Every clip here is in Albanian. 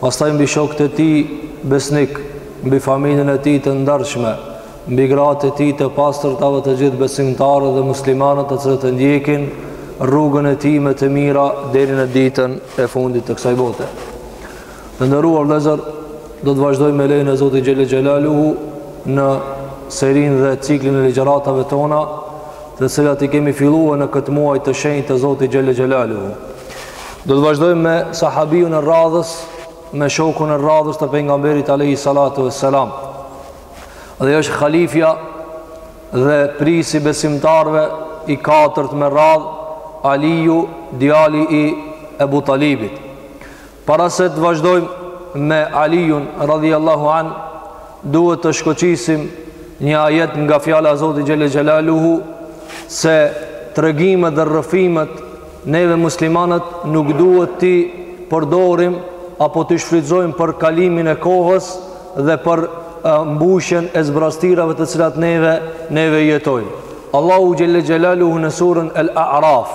pastaj mbi shokët e tij besnikë, mbi familjen e tij të ndershme, mbi gratë e tij të pastërta dhe të gjithë besimtarët dhe muslimanët të cilët e ndjekin rrugën e tij me të mira deri në ditën e fundit të kësaj bote. Të nderuar vëllezër, do të vazhdojmë me lejen e Zotit xhelle xhelaluhu në serinë dhe ciklin e ligjëratave tona të cilat i kemi filluar në këtë muaj të shenjtë të Zotit xhelle xhelaluhu. Do të vazhdojmë me sahabiun e radhës, me shokun e radhës të pejgamberit alejhi salatu ve selam. Dhe është halifja dhe prijësi i besimtarëve i katërt me radhë, Aliju, djali i Ebu Talibit. Para se të vazhdojmë me Aliun radijallahu an, duhet të shkoqisim një ajet nga fjala e Zotit xhelle xhelaluhu se tregimet dhe rrëfimet neve muslimanët nuk duhet t'i përdorim apo t'i shfrytëzojmë për kalimin e kohës dhe për mbushjen e zbraztirave të cilat neve neve jetojmë. Allahu xhelle xhelaluhu në surën El A'raf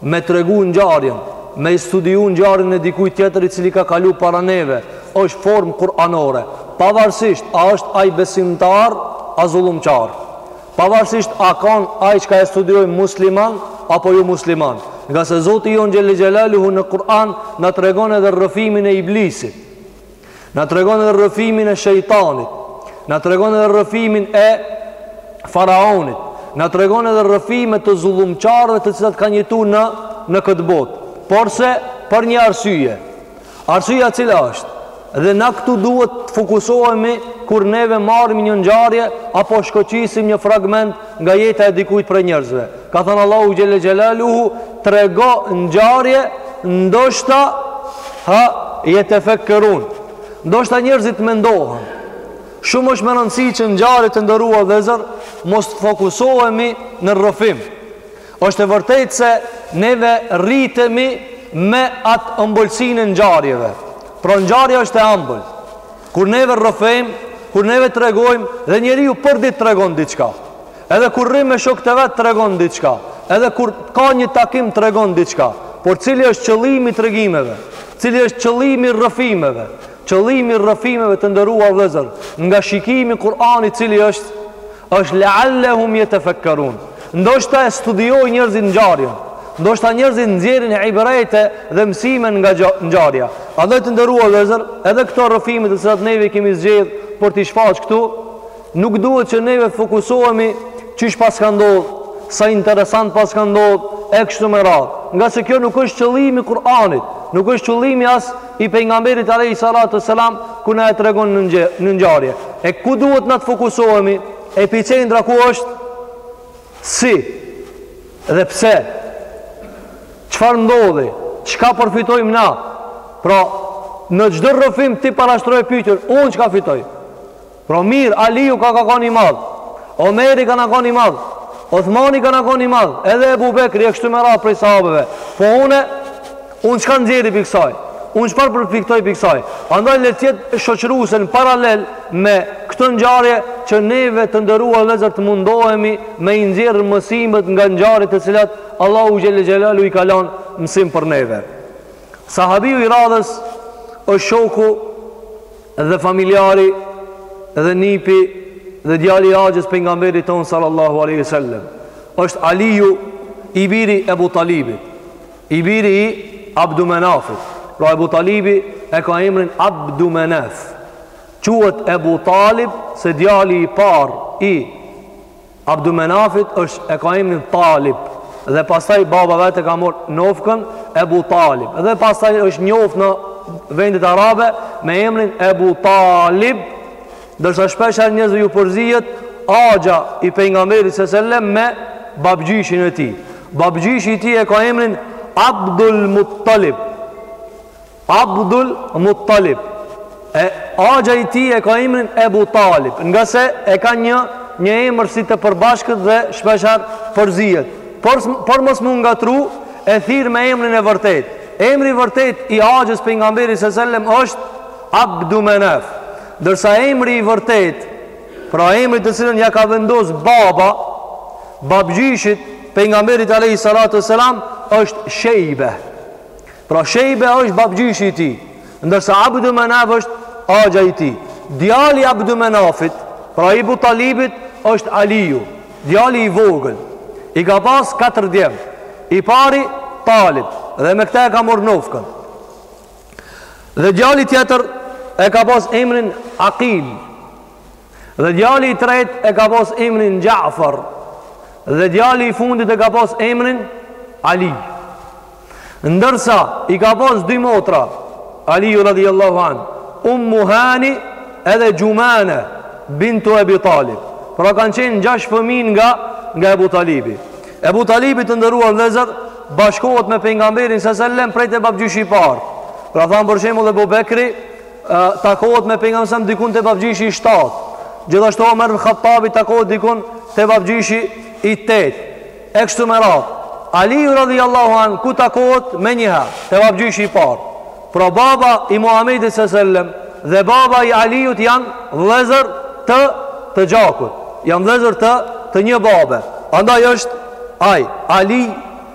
me tregu ngjarjen, me e studiu ngjarjen e dikujt tjetër i cili ka kalu para neve, është formë kur'anore, pavarësisht a është ai besimtar a zullumqar, pavarësisht a kan ai çka e studiojmë musliman apo jo musliman, ngase Zoti jonë xhelle xhelaluhu në Kur'an na tregon edhe rrëfimin e Iblisit, Na tregon edhe rrëfimin e shejtanit. Na tregon edhe rrëfimin e faraonit. Na tregon edhe rrëfime të zullumqarëve të cilat kanë jetu në në këtë botë. Porse për një arsye. Arsyeja cila është? Dhe na këtu duhet të fokusohemi kur neve marrim një ngjarje apo shkoqisim një fragment nga jeta e dikujt prej njerëzve. Ka thënë Allahu xhelle xhelaluhu, trego ngjarje, ndoshta ha jetefekkerun. Ndoshta njerëzit mendohen. Shumë është me rëndësi që ngjarje të nderuar vëllezër, mos fokusohemi në rrëfim. Është e vërtetë se neve rritemi me atë ëmbëlsinë e ngjarjeve. Pra ngjarja është e ëmbël. Kur neve rrëfejmë, kur neve tregojmë, dhe njeriu përditë tregon diçka. Edhe kur rrin me shokët e vet tregon diçka. Edhe kur ka një takim tregon diçka. Por cili është qëllimi i tregimeve? Cili është qëllimi i rrëfimeve? Qëllimi i rrëfimeve të nderuar vëllezër, nga shikimi kur'anor cili është, Është leallehum jetefekkerun. Ndoshta e studiojnë njerëzit ngjarjen. Ndoshta njerëzit nxjerrin ibrete dhe mësime nga ngjarja. Andaj të nderuar vëllezër, edhe këto rrëfime të cilat neve i kemi zgjedh për t'i shfaq këtu, nuk duhet që neve fokusohemi qysh paska ndodh, sa interesant paska ndodh e kështu me radhë. Ngase kjo nuk është qëllimi i Kur'anit, nuk është qëllimi as I Pejgamberit alejhi salatu ves selam kur na e tregon në ngje, në ngjarje. E ku duhet na të fokusohemi? Epicendra ku është? Si? Dhe pse? Çfarë ndodhi? Çka përfitojmë na? Pra, në çdo rrëfim ti parashtroje pyetjen, unë çka fitoj? Pra mirë, Aliu ka kon i madh, Omeri ka na kon i madh, Othmani ka na kon i madh, edhe Ebu Bekri e kështu me radhë prej sahabeve. Po une, unë çka nxjerri prej kësaj? Unë çfarë përfitoj prej kësaj? Andaj le të jetë shoqëruese në paralel me këto ngjarje që neve të nderuar vëllezër të mundohemi me i nxjerrë mësimet nga ngjarje të cilat Allahu Xhel-le Xhelaluhu i ka lan mësim për neve. Sahabiu i radhës është shoku Dhe familjari dhe nipi dhe djali i axhës pejgamberit tonë sallallahu alaihi wasallam është Aliu i biri i Ebu Talibit, i biri i Abdu Menafit. Pra Ebu Talibi e ka emrin Abdu Menaf. Quhet Ebu Talib se djali i parë i Abdumenafit është e ka emrin Talib dhe pastaj baba i vet e ka mor nofkën Ebu Talib dhe pastaj është njoft në vendet arabe me emrin Ebu Talib ndërsa shpeshherë njerëzve iu përzihet axha i pejgamberit se sellem me babgjyshin e tij babgjyshi i tij e ka emrin Abdul Muttalib Abdul Muttalib e axha i tij e ka emrin Ebu Talib, ngase e ka një një emër si të përbashkët dhe shpeshherë përzihet. Por por mos m'u ngatrru e thirr me emrin e vërtetë. Emri i vërtetë i axhës pejgamberit sallallahu alajhi wasallam është Abdu Menaf. Ndërsa emri i vërtetë, pra emri të cilën ja ka vendos baba, babgjyshit pejgamberit alayhi salatu wasalam është Shejbe. Pra Shejbe është babgjyshi i tij Ndërsa Abdu Menaf është axha i tij Djali i Abdu Menafit Pra i Ebu Talibit është Aliju Djali i vogël I ka pas 4 djem I pari Talib Dhe me këta e ka mor nofkën Dhe djali tjetër E ka pas emrin Akil Dhe djali i tretë e ka pas emrin Xha'far. Dhe djali i fundit e ka pas emrin Ali. Ndërsa i ka pas dy motra, Aliu radhiyallahu an, Ummu Hani edhe Xhumana bintu Abi Talib. Pra kanë qenë gjashtë fëmijë nga nga Ebu Talibi. Ebu Talibi të nderuar vëllezër, bashkohet me pejgamberin sallallahu alajhi wasallam prej te babgjyshi i parë. Pra thamë për shembull Ebu Bekri takohet me pejgamberin sallallahu alejhi wasallam dikun te babgjyshi i 7. Gjithashtu Omer ibn Khattabi takohet dikun te babgjyshi i 8. E kështu me radhë. Ali radhiyallahu anhu takohet menjëherë te babgjyshi i parë. Pra baba i Muhamedit sallallahu dhe baba i Aliut janë vëllezër të të gjakut. Janë vëllezër të të një babe. Andaj është ai Ali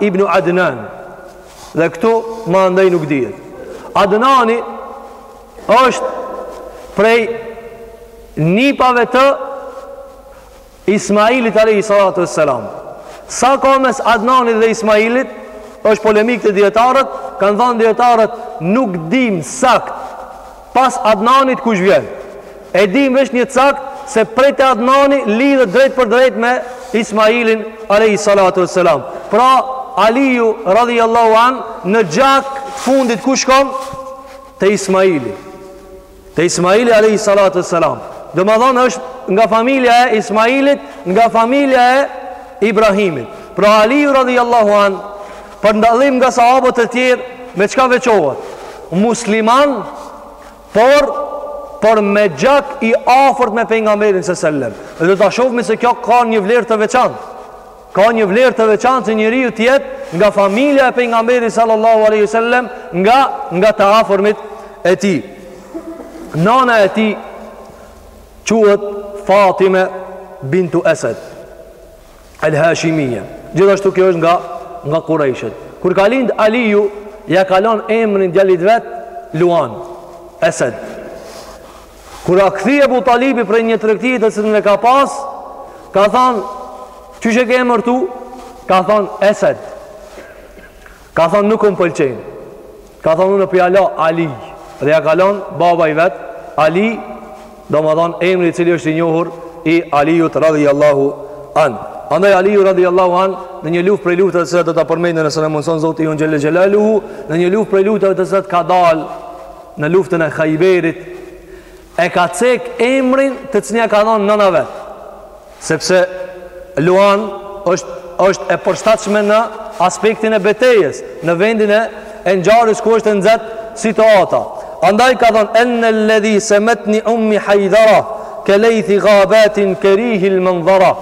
Ibn Adnan dhe këtu ma andej nuk dihet. Adnani është prej nipave të Ismailit alayhi salatu wassalam. Sa ka mes Adnanit dhe Ismailit është polemikë te dijetarët, kanë thënë dijetarët nuk dimë saktë Pas Adnanit kush vjen? E dimë veç një saktë se prej te Adnani lidhet drejtpërdrejt me Ismailin alejhi salatu ue selam. Pra, Aliu radhijallâhu anh në gjak fundit ku shkon? Te Ismaili. Te Ismaili alejhi salatu ue selam. Domethënë është nga familja e Ismailit, nga familja e Ibrahimit. Pra Aliu radhijallâhu anh Për dallim nga sahabët e tjerë, me çka veçohet? Musliman, por por me gjak i afërt me pejgamberin se sellem. Dhe do ta shohim se kjo ka një vlerë të veçantë. Ka një vlerë të veçantë që njeriu të jetë nga familja e pejgamberit sallallahu alaihi wasallam, nga nga të afërmit e tij. Nana e tij quhet Fatime bintu Esed. El Hashimiyya. Gjithashtu kjo është nga nga Kurejshët. Kur ka lind Aliu, ja ka lënë emrin djalit vet Luan, Esed. Kur a kthy Ebu Talibi prej një tregtie të cilën e ka pas, ka thënë, "Qysh e ke emërtu?" Ka thënë Esed. Ka thonë nuk më pëlqen. Ka thonë unë p'ja la Ali. Dhe ja ka lon baba i vet, Ali, domethonë emri i cili është i njohur i Aliut radhiallahu anh. Andaj Aliu radhiallahu anh në një luftë prej luftave të cilat do t'i përmendim nëse na mundëson Zoti ynë xhel-le xhelaluhu, në një luft prej luftëve të se të ka dalë në luftën e Hajberit, e ka cek emrin të cilin ja ka dhonë nëna vet. Sepse Luan është është e përshtatshme në aspektin e betejës, në vendin e e ngjarjes ku është e nxehtë situata. Andaj ka thënë ana alladhi sammatni ummi haidara ka laythi ghabatin karihi almanzara.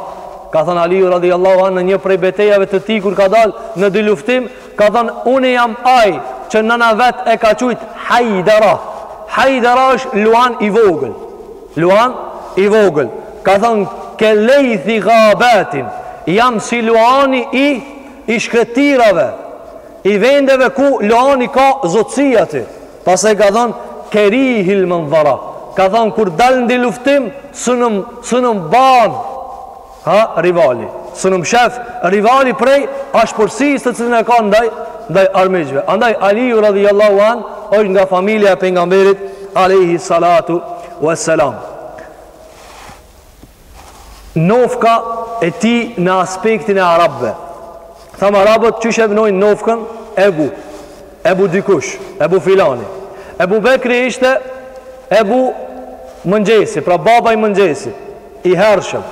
Ka thënë Aliu radhiyallahu anhu në një prej betejave të tij kur ka dalë në dyluftim, ka thënë unë jam ai që nana vet e ka qujt haidara. Haidara është luan i vogël. Luan i vogël ka thënë kelejthi gabatin, jam si luani i i shkretirave, i vendeve ku luani ka zotësi aty. Pastaj ka thënë kerihil mandhara, ka thënë kur dal në dyluftim, s'un, s'un m'ban ha rivali. S'un m'sheh rivali prej ashpërsisë të cilën e ka ndaj ndaj armiqve. Andaj Aliu radhiyallahu an është nga familja e pejgamberit alayhi salatu wassalam. Nofka e tij në aspektin e arabëve. Tham arabët qysh e vnojnë nofkën Ebu. Ebu dikush, Ebu filani. Ebu Bekri ishte Ebu Mëngjesi, pra baba i Mëngjesit, i hershëm.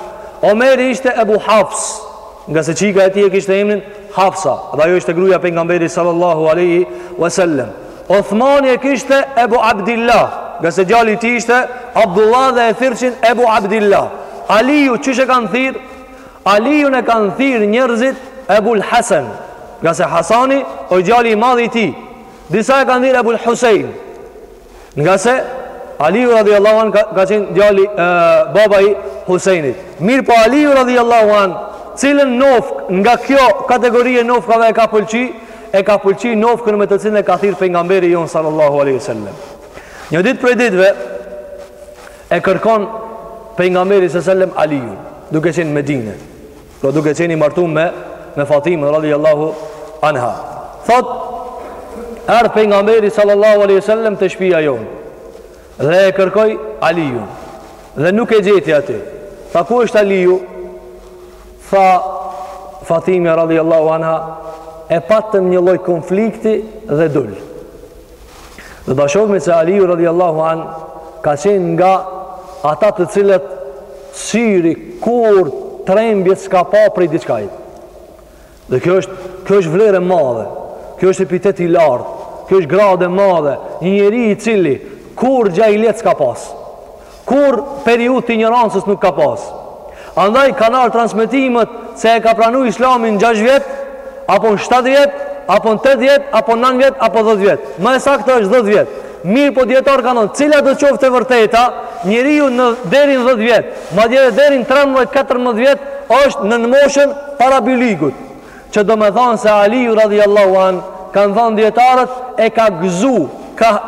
Omeri ishte Ebu Hafs, ngase çika e tij e kishte emrin Hafsa, dhe ajo ishte gruaja e pejgamberit sallallahu alaihi wasallam. Uthmani e kishte Ebu Abdillah, ngase djali i tij ishte Abdullah dhe e thirrshin Ebu Abdillah. Aliu qysh e kanë thirr? Aliun e kanë thirrë njerëzit Ebul Hasen, ngase Hasani o djali i madh i tij. Disa e kanë thirrë Ebul Husein, ngase Aliu radhiyallahu an ka, ka qenë djali e, baba i Huseinit. Mirëpo Aliu radhiyallahu an, cilën nofkë nga kjo kategori e nofkave e ka pëlqy, e ka pëlqy nofkën me të cilën e ka thirrë pejgamberi jonë sallallahu alaihi wasallam. Një ditë prej ditëve E kërkon pejgamberi sallallahu alaihi wasallam Aliun, duke qenë në Medinë. Pra duke qenë i martun me me Fatimën radhiyallahu anha. Thotë erdh pejgamberi sallallahu alaihi wasallam te shpija jonë. Dhe e kërkoi Aliun. Dhe nuk e gjeti aty. Tha ku është Aliu? Tha Fatimja radhiyallahu anha e patëm një lloj konflikti dhe dul. Dhe ta shohim se Aliu radhiyallahu an ka qenë nga ata të cilët syri kurrë trembje s'ka pa prej diçkaj. Dhe kjo është, kjo është vlerë e madhe, kjo është epitet i lartë, kjo është gradë e madhe, një njeri i cili kurrë xhahilijet s'ka pas, Kurrë periudhë të injorancës nuk ka pas. Andaj kanë ardhur transmetimet se e ka pranu Islamin në gjashtë vjet, apo në shtatë vjet, apo në tetë vjet, apo në nëntë vjet, apo dhjetë vjet. Më e saktë është dhjetë vjet. Mirëpo dijetarët kanë thënë, cilado të qoftë e vërteta, njeriu në deri në dhjetë vjet, madje edhe deri në trembëdhjetë, katërmbëdhjetë vjet është nën moshën para byligut. Që do me thanë se Aliju radijallahu an, kanë thanë dijetarët, e ka gëzu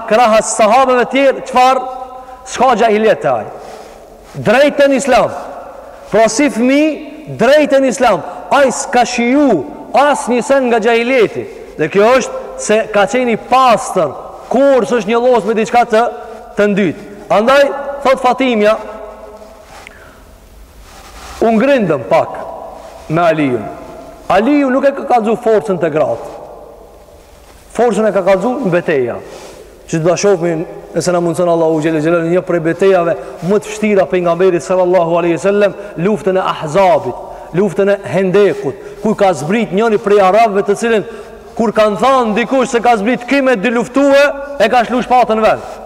krahas sahabeve tjerë, çfarë? S'ka xhahilijet te ai. Drejt në islam. Pra si fmi, drejt në islam. Ai s'ka shiju, asnjë sen nga xhahilijeti. Dhe kjo është se ka qenë i pastër, kurrë s'është njollosë me diçka të, të ndytë. Andaj, thot Fatimja, U grindëm pak me Alijun. Aliju nuk e ka kalzu forcën te gratë. Forcën e ka kalzu në beteja. Që do ta shofim nëse na mundëson Allahu xhel-le xhelaluhu një prej betejave më të vështira Pejgamberit sallallahu aleyhi sallem luftën e ahzabit, luftën e hendekut, ku ka zbrit njëri prej arabëve të cilin kur kanë thanë dikush se ka zbrit ki me dyluftue, e ka shlu shpatën vetë.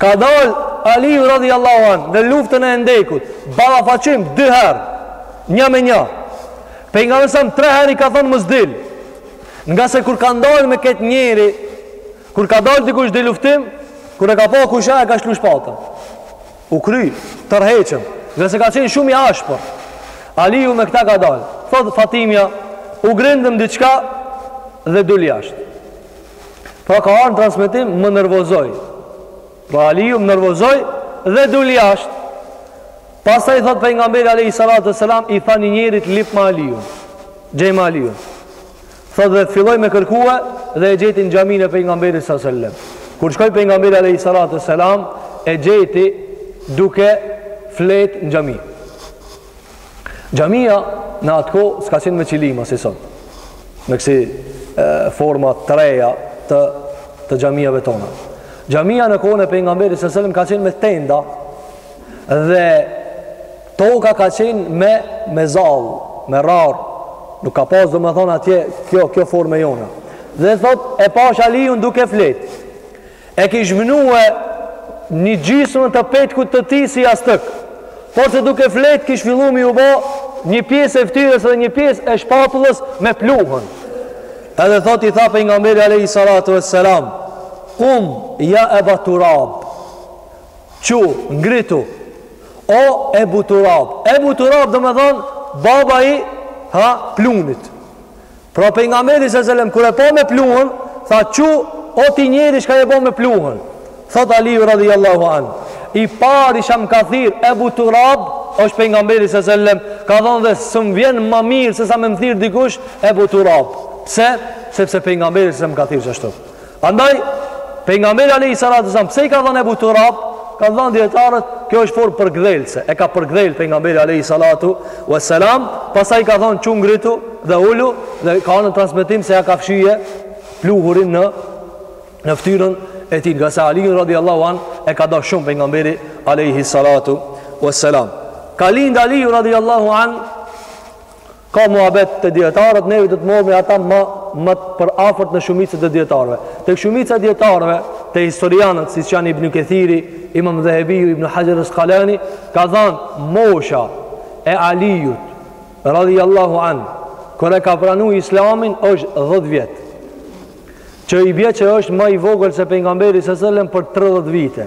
Ka dal Aliu radijallahu an në luftën e Hendekut, ballafaqim dy herë, një me një. Pejgamberi sa tre herë i ka thënë mos dil. Ngase kur kanë dalë me këtë njeri, kur ka dalë dikush dyluftim, kur e ka pa kush a, e ka shlu shpatën. U kry, tërhiqem, ngase ka qenë shumë i ashpër. Aliu me këta ka dalë. Thotë Fatimja, u grindëm diçka dhe dul jashtë. Pra ka ardhë në transmetim më nervozoi. Pra Aliju më nervozoi dhe dul jashtë. Pastaj thot Pejgamberi alejhi salatu selam i tha një njerit lypma Alijun. Gjejma Alijun. Thot dhe filloi me kërkue dhe e gjeti n'xhaminë e Pejgamberit salatu selam. Kur shkoi Pejgamberi alejhi salatu selam e gjeti duke flet në xhami. Xhamia në atë kohë s'ka qenë me qilima si sot. Me kësi forma të reja të, të xhamiave tona. Xhamia në kohën e Pejgamberit sa selam ka qenë me tenda dhe toka ka qenë me, me zall, me rërë. Nuk ka pas do me thonë atje kjo, kjo forma e jona. Dhe thot e pash Aliun duke fletë. E kish mënue një gjysmën të petkut të tij si jastëk. Porse duke flet kish filluar me u bë një pjesë e fytyrës dhe një pjesë e shpatullës me pluhën. Edhe thot i tha pejgamberi alejhi salatu vesselam, "Kum ja Eba Turab." Çu ngritu o Ebu Turab. Ebu Turab domethonë baba i pluhnit. Pra pejgamberi sa selam kur e pa me pluhun, tha çu o ti njeri çka je bë me pluhun. Thot Aliu radijallahu an. I pari çka më ka thirr Ebu Turab, është pejgamberi sa selam, ka thënë dhe s'm vjen më mirë se sa me më thirr dikush Ebu Turab. Pse? Sepse pejgamberi sa më ka thirr ashtu. Andaj, pejgamberi alayhi salatu wasallam pse i ka thënë Ebu Turab? Kanë thënë dijetarët, kjo është formë përgdhelëse. E ka përgdhel pejgamberi alayhi salatu wasallam, pastaj i ka thënë çu ngritu dhe ulu dhe ka një transmetim se ja ka fshije pluhurin në në fytyrën e tij. Ngase Aliu radiallahu an e ka dashur shumë pejgamberi alayhi salatu wasallam. Ka lind Aliu radiallahu an Ka muhabet te dijetarët, neve do të marrim atë më më të përafërt në shumicën e dijetarëve. Tek shumica e dijetarëve, te historianët siç janë Ibn Kathiri, Imam Dhehebiu, Ibn Hajar al-Asqalani, kanë thënë mosha e Aliut radhiyallahu an, kur e ka pranuar Islamin është 10 vjet. Që i bie që është më i vogël se pejgamberi sallallahu alajhi wasallam për 30 vite.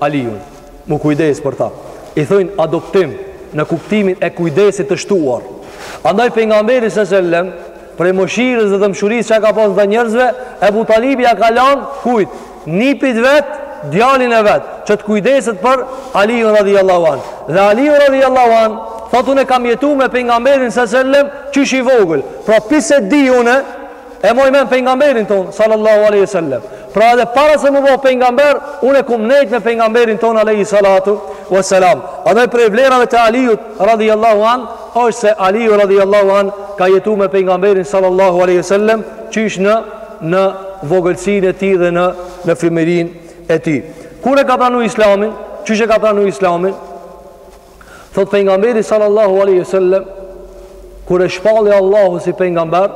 Aliun, m'u kujdes për ta. I thojnë adoptim në kuptimin e kujdesit të shtuar. Andaj pejgamberi sa selam prej mëshirës dhe dhembshurisë që ka pas ndaj njerëzve, Ebu Talibi ja ka lënë kujt? Nipit vet, djalin e vet, që të kujdeset për Aliun radhiyallahu an. Dhe Aliu radhiyallahu an thotë unë kam jetuar me pejgamberin sa selam qysh i vogël. Pra prej se di unë E maj men pejgamberin ton sallallahu alaihi wasallam. Pra edhe para se m'u ba pejgamber, unë kum nejt me pejgamberin ton alaihi salatu wasalam. Edhe prej vlerave të Aliut radhiyallahu an, është se Aliu radhiyallahu an ka jetuar me pejgamberin sallallahu alaihi wasallam qysh në në vogëlsinë e tij dhe në në fëmijërinë e tij. Kur e ka pranuar Islamin? Qysh e ka pranuar Islamin? Thot pejgamberi sallallahu alaihi wasallam kur e shpalli Allahu si pejgamber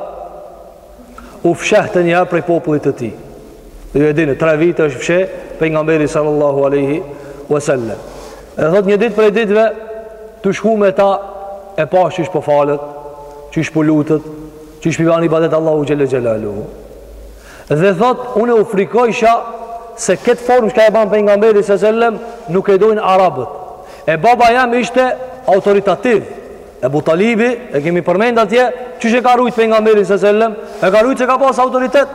u fshehte një herë prej popullit të tij. Ju e dini, tre vite është fsheh pejgamberi sallallahu alaihi wasallam. E thot një ditë prej ditëve tu shku me ta e pashë qysh po falet, qysh po lutet, qysh po ban ibadet Allahu xhelle xhelaluhu. Dhe thotë, unë u frikojsha se këtë formë çka e ban pejgamberi sallallahu alajhi wasallam nuk e dojnë arabët. E baba jem ishte autoritativ. Ebu Talibi, e kemi përmend atje, qysh e ka rujt pejgamberin sallallahu alajhi wasallam? E ka rujt se ka pas autoritet.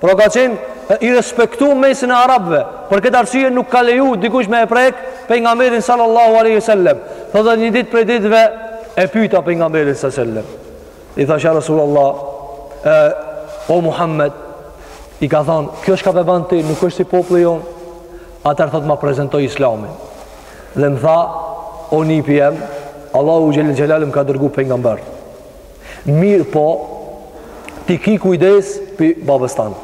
Pra ka qenë i respektu në mesin e arabëve. Për këtë arsye nuk ka leju dikush me e prek pejgamberin sallallahu alajhi wasallam. Thotë një ditë prej ditëve e pyeta pejgamberin sallallahu alajhi wasallam. I thash ja Rasul Allah, e, o Muhammed, i ka thanë, kjo çka pe ban ti, nuk është si popli jonë, atëherë thot ma prezentoj islamin. Dhe më tha, o nipi jem, Allahu xhel-le xhelaluhu më ka dërgu pejgamber. Mirëpo, ti ki kujdes prej babës tan.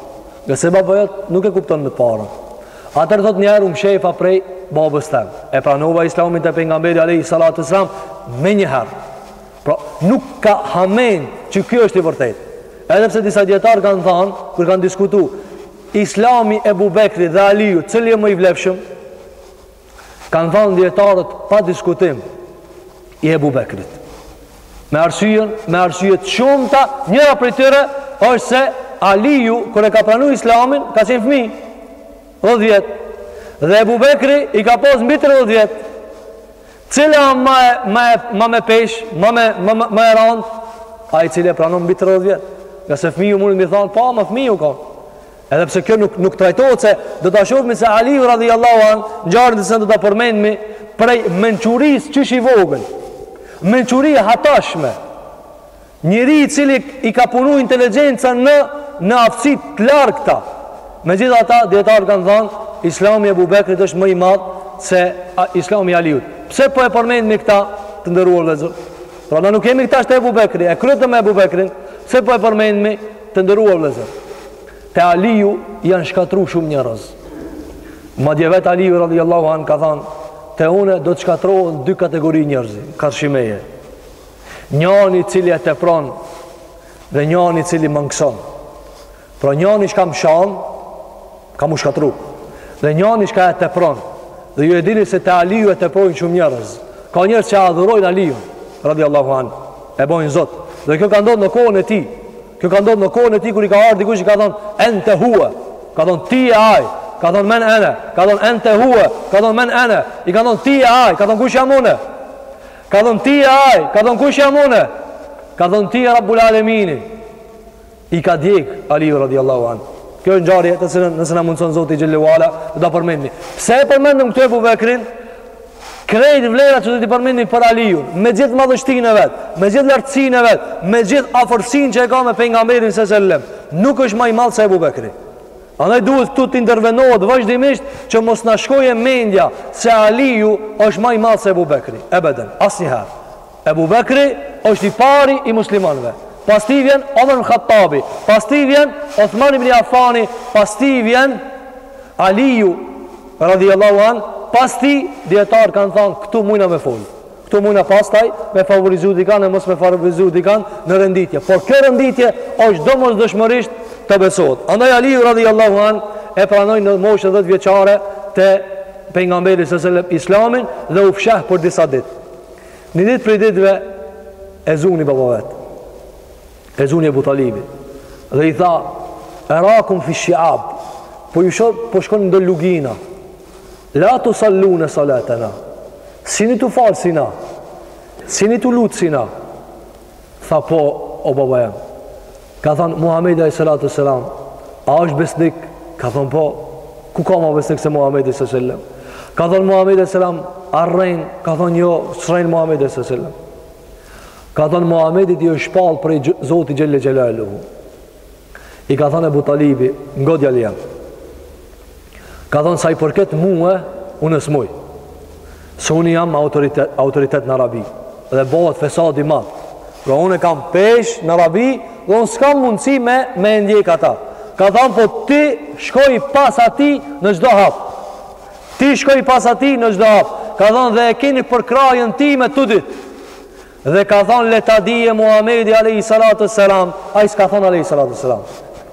Ngase baba jot nuk e kupton me të parën. Atëherë thot njëherë u mshefa prej babës tan. E pranova islamin te pejgamberi alejhi salatu wasselam menjëherë. Pra, nuk ka hamen që kjo është i vërtet. Edhe pse disa djetarë kanë thanë, kur kanë diskutu, islami Ebu Bekri dhe Aliju, cili e më i vlefshëm, kanë thanë djetarët pa diskutim i Ebu Bekrit. Me arsyën, me arsyet e shumta, njëra prej tyre është se Aliju, kur e ka pranu islamin, ka qenë fmi, dhet vjet, dhe Ebu Bekri i ka pas mbi tridhet vjet. Cili e ma, ma, ma me pesh, ma me, ma, ma, ma e rand, ai i cili e pranon mbi 30 vjet. Ngase fëmiju mundet me thonë, "Pa, ma fëmi u kan." Edhe pse kjo nuk nuk trajtohet se do ta shofmi se Aliju radhiyallahu an, ngjarjen të cilën do ta përmendmi prej mençurisë qysh i vogël. Mençuri e hatashme. Njeri i cili i ka punu inteligjenca në në aftësi të larta. Megjithatë, djetarë kanë thanë, islami i Ebu Bekrit është më i madhë se a, islami Aliut. Pse po e përmendmi këta të nderuar vëllezër? Pra na nuk jemi tash te Ebu Bekri, e kryem me Ebu Bekrin, pse po e përmendmi të nderuar vëllezër? Te Aliu janë shkatrru shumë njerëz. Madje vetë Aliu radiallahu an ka thanë, te une do të shkatrrohen dy kategori njerëzish, karshi meje. Njani i cili e tepron dhe njani i cili mangëson. Pra njani që ka m'shan, ka m'u shkatrru. Dhe njani që ka e tepron. Dhe ju e dini se te Aliu e teprojnë shumë njerëz. Ka njerëz që e adhurojnë Aliun, radiallahu an. E bojnë Zot. Dhe kjo ka ndodh në kohën e tij. Kjo ka ndodh në kohën e tij kur i ka ardh dikush i ka thënë ente huwa. Ka thënë ti e ai. Ka thënë men ana. Ka thënë ente huwa. Ka thënë men ana. I ka thënë ti e ai. Ka thënë kush jam unë? Ka thënë ti e aj, ka thënë kush jam une, ka thënë ti je Rabbul Alemini. I ka djeg, Aliu radiallahu an. Kjo është ngjarje të cilën nëse na mundëson Zoti Xhelle ue ala, do ta përmendmi. Pse e përmendëm këtu Ebu Bekrin? Krejt vlera që do t'i përmendmi për Aliu, me gjithë madhështinë e vet, me gjithë lartësinë e vet, me gjithë afërsinë që e ka me pejgamberin se sellem, nuk është ma i madh se Ebu Bekri. Andaj duhet këtu të intervenohet vazhdimisht që mos na shkojë mendja se Aliu është ma i madh se Ebu Bekri. Ebeden, asnjëherë. Ebu Bekri është i pari i muslimanëve. Pas tij vjen Omer ibn Khattabi, pas tij vjen Uthman ibn Affani, pas tij vjen Aliu radhiyallahu an, pas tij dijetarët kanë thënë këtu mujna me fol. Këtu mujna pastaj me favorizu dikan e mos me favorizu dikan në renditje. Por kjo renditje është domosdoshmërisht të besohet. Andaj Aliju radhi Allahu an e pranoi në moshën dhet vjeçare te pejgamberi se sellem islamin dhe u fsheh për disa dit. Një dit prej ditve e zuni baba i vet. E zuni Ebu Talibi. Dhe i tha, erakum fi shiab, po ju shoh, po shkon në do lugina. La tu sallu në salat e na si jeni tu falë si na si jeni tu lutë si na Tha po o baba jem Ka thonë Muhammed a.s. A është besnik? Ka thonë po Ku ka ma besnik se Muhammed a.s. Ka thonë Muhammed a.s. A rrejnë? Ka thonë jo, s'rrejnë Muhammed a.s. Ka thonë Muhammedit i është shpalë prej Zotit Xhelle Xhelaluhu i ka thënë Abu Talibi ngo djali jem ka thënë sa i përket mua unë s'muj se unë jam autoritet autoritet në Arabi dhe bëhet fesadi i madh pra unë kam pesh në Arabi dhe unë s'kam mundësi me e ndjek ata ka thënë po ti shkoi pas atij në çdo hap ti shkoi pas atij në çdo hap ka thënë dhe e keni përkrahjen time tu dit Dhe ka thonë le ta dije Muhamedi alejhi salatu selam, ai s'ka thonë alejhi salatu selam.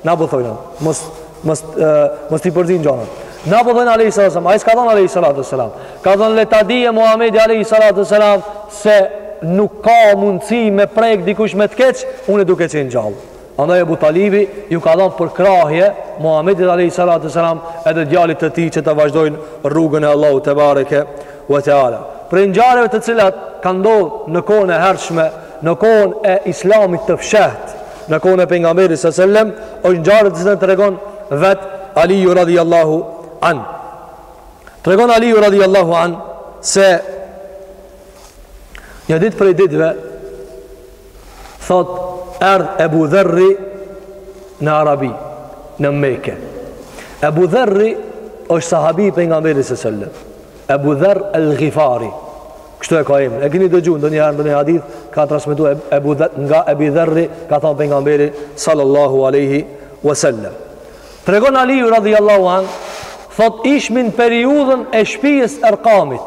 Na po thojna, mos mos e, mos t'i përzin gjonat. Na po thojna alejhi salatu selam, ai s'ka thonë alejhi salatu selam. Ka thonë le ta dije Muhamedi alejhi salatu selam se nuk ka mundësi me e prek dikush me të keq, unë duke qenë gjallë. Andaj Ebu Talibi ju ka dhënë përkrahje Muhamedit alayhi salatu wasalam edhe djalit të tij që ta vazhdojnë rrugën e Allahut tebareke ve teala. Prej ngjarjeve të cilat kanë ndodhur në kohën e hershme, në kohën e Islamit të fshehtë, në kohën e pejgamberit sallallahu alaihi wasallam, është ngjarje që na tregon vet Aliu radhiyallahu an. Tregon Aliu radhiyallahu an se një ditë prej ditëve Thotë, erdhë Ebu Dherri në Arabi, në Meke. Ebu Dherri është sahabi i pejgamberit sa selam. Ebu Dherr el Ghifari. Kështu e ka emnin. E keni dëgju ndonjëherë, ndonjë hadith, ka transmetu Ebu Dherri, nga Ebu Dherri, ka thonë pejgamberi sallallahu aleyhi wasallam. Tregon Aliu radhiallahu an, thot ishim n'periudhën e shpijës Erkamit.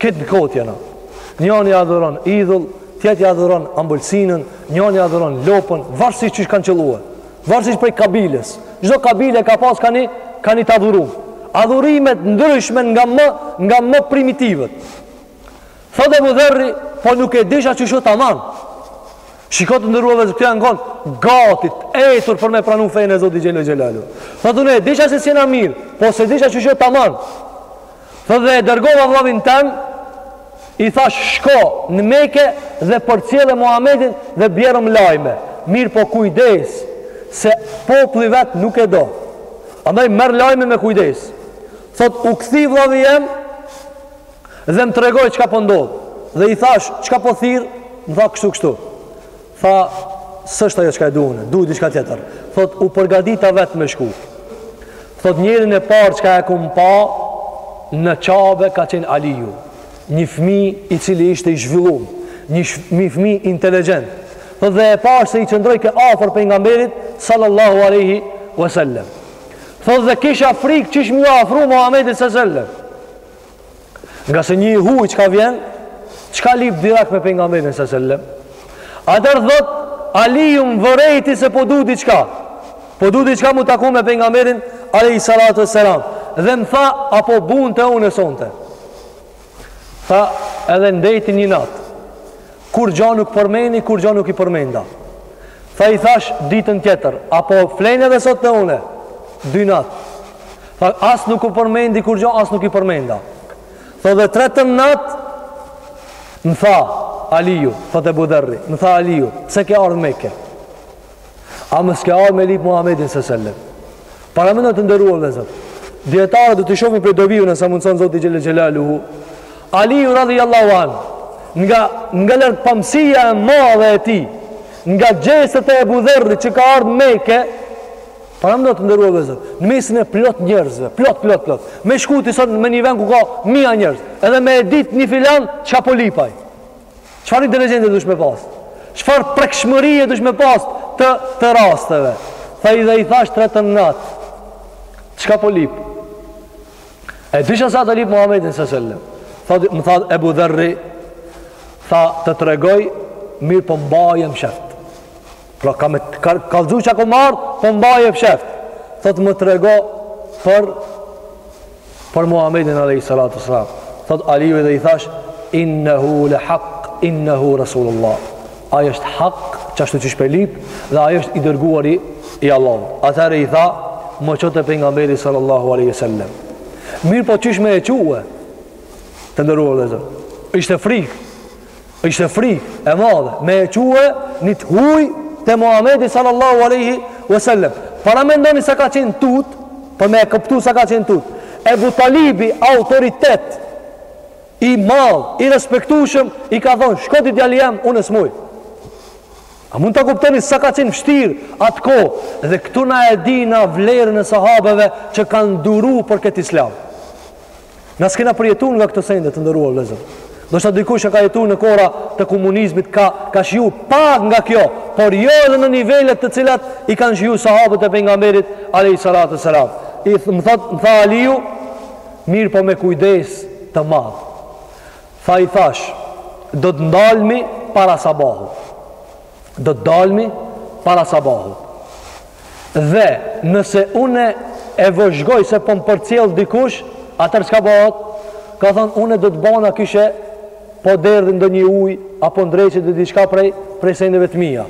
Këtë në të kotë jena. Njani adhuron idhullin, tjetri adhuron ambulsinën, njani adhuron lopën, varësisht qysh kanë qëllue. Varësisht prej kabiles. Çdo kabile ka pas ka një, ka një të adhuru. Adhurimet ndryshme nga më, nga më primitivët. Thot Ebu Dherri, po nuk e disha qysh u taman. Shiko të ndërrua dhe zë këtja u konë gati, t'etur për me pranu fejnë e Zotit Xhelle Xhelaluhu. Thot unë e disha se s'jena mirë, po s'e disha qysh u taman. Thotë dhe e dërgova vëllavin tem, i thash shko në Mekë dhe përcjelle Muhamedin dhe bjermë lajme. Mirëpo kujdes, se populli i vet nuk e do. Andaj merr lajme me kujdes. Thotë u kthi vëllavi jem dhe më tregoi çka po ndodh. Dhe i thash çka po thirr, më tha kështu kështu. Tha, S'është ajo çka e du unë, du diçka tjetër. Thotë, U përgadita vetë me shku. Thotë, Njerin e parë çka e kam pa në Qabe ka qenë Aliu, një fëmijë i cili ishte i zhvillum, një një fëmijë inteligjent. Thotë dhe e pashë se i qëndrojke afër pejgamberit sallallahu alaihi wasallam. Thotë dhe kisha frikë qysh m'iu afru Muhamedit sallallahu alaihi wasallam. Ngase një i huj çka vjen, çka lyp direkt me pejgamberin së sellem? Atëherë thot, Aliu më vërejti se po du diçka. Po du diçka m'u taku me pejgamberin, alejhi salatu ve selam. Dhe më tha, a po bun te une sonte. Tha, edhe ndejti një natë. Kurgja nuk përmeni, kurgja nuk i përmenda. Tha i thashë ditën tjetër, a po flen edhe sot te une, dy natë. Tha as nuk u përmendi kurgja, as nuk i përmenda. Tha dhe tretën natë, më tha Aliu, thotë Ebu Dherri, më tha Aliu, pse ke ardhë Mekë. A mos ke ardhë me lyp Muhammedin së sellem? Paramendoni të nderuar vëllezër. Dijetarët do t'i shofim prej dobive nëse na mundëson Zoti xhele xhelaluhu. Aliu radijallahu anhu. Nga, nga largpamësia e madhe e tij. Nga gjestet e Ebu Dherrit që ka ardhë Mekë. Paramendoni të nderuar vëllezër. Në mesin e plot njerëzve. Plot, plot, plot. Me shku ti sot me një ven ku ka mija njerëz. Edhe me e dit një filan çka po lyp ai. Çfarë inteligjence dush me pas? Çfarë prekshmërie dush me pas të të rasteve? Tha edhe i thashë tretën natë. Çka po lyp? E disha se ti lyp Muhammedin së sellem. Tha, më tha Ebu Dherri, tha të tregoj, mirëpo mbaje msheftë. Pra kam me kallzu çka kom ardhë, po mbaje fsheft. Thot më tregoi për, për Muhammedin alejhi salatu selam. Thot Aliu dhe i thashë, innehu le haq, innehu Rasulullah. Ai është haq, qashtu qysh po lyp, dhe ai është i dërguari i Allahut. Atëherë i tha, më ço te pejgamberi sallallahu aleyhi sallem. Mirëpo qysh me e çu, të nderuar vëllezër. Ishte frikë, Ishte frikë e madhe me e çu një të huj te Muhammedi sallallahu aleyhi vësallem. Paramendoni sa ka qenë tutë, për me e kuptu sa ka qenë tutë. Ebu Talibi, autoritet, i madh, i respektushëm, i ka thonë, shko ti djali jem, une s'muj. A mund ta kuptoni sa ka qenë fshtirë atë kohë, dhe këtu na e dina vlerën e sahabeve që kanë duru për këtë islam. Na s'kena përjetu nga këto sende të nderuar vëllezër. Ndoshta dikush që ka jetu në kohëra të komunizmit ka ka shiju pak nga kjo, por jo edhe në nivelet të cilat i kanë shiju sahabët e pejgamberit alayhi salatu selam. I më thot, më tha Aliu, mirëpo me kujdes të madh. Tha i thashë, do të ndalmi para sabahut. do të dalmi para sabahut. Dhe nëse unë e vëzhgoj se po më përcjell dikush, atëherë çka bëhet, ka thonë unë do të bëna kishe po derdhi ndonjë ujë, apo ndreqi diçka prej, prej sendeve të mija.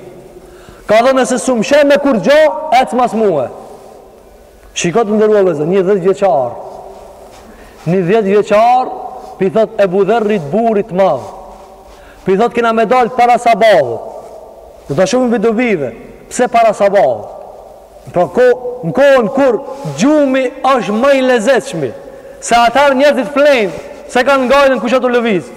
Ka thonë nëse s'um sheh me kurgjo, ec mas mue. Shiko të nderuar vëllezër, një dhetëvjeçar, një dhjetëvjeçar, pi thot Ebu Dherrit burrit madh, pi thot kena me dalë para sabahut, do ta shohim vidu vive, pse para sabahut, pra ko, në kohën kur gjumi është ma i lezetshmi, se atëherë njerëzit flenë, se kanë ngajnë në kushatë të lëvizë,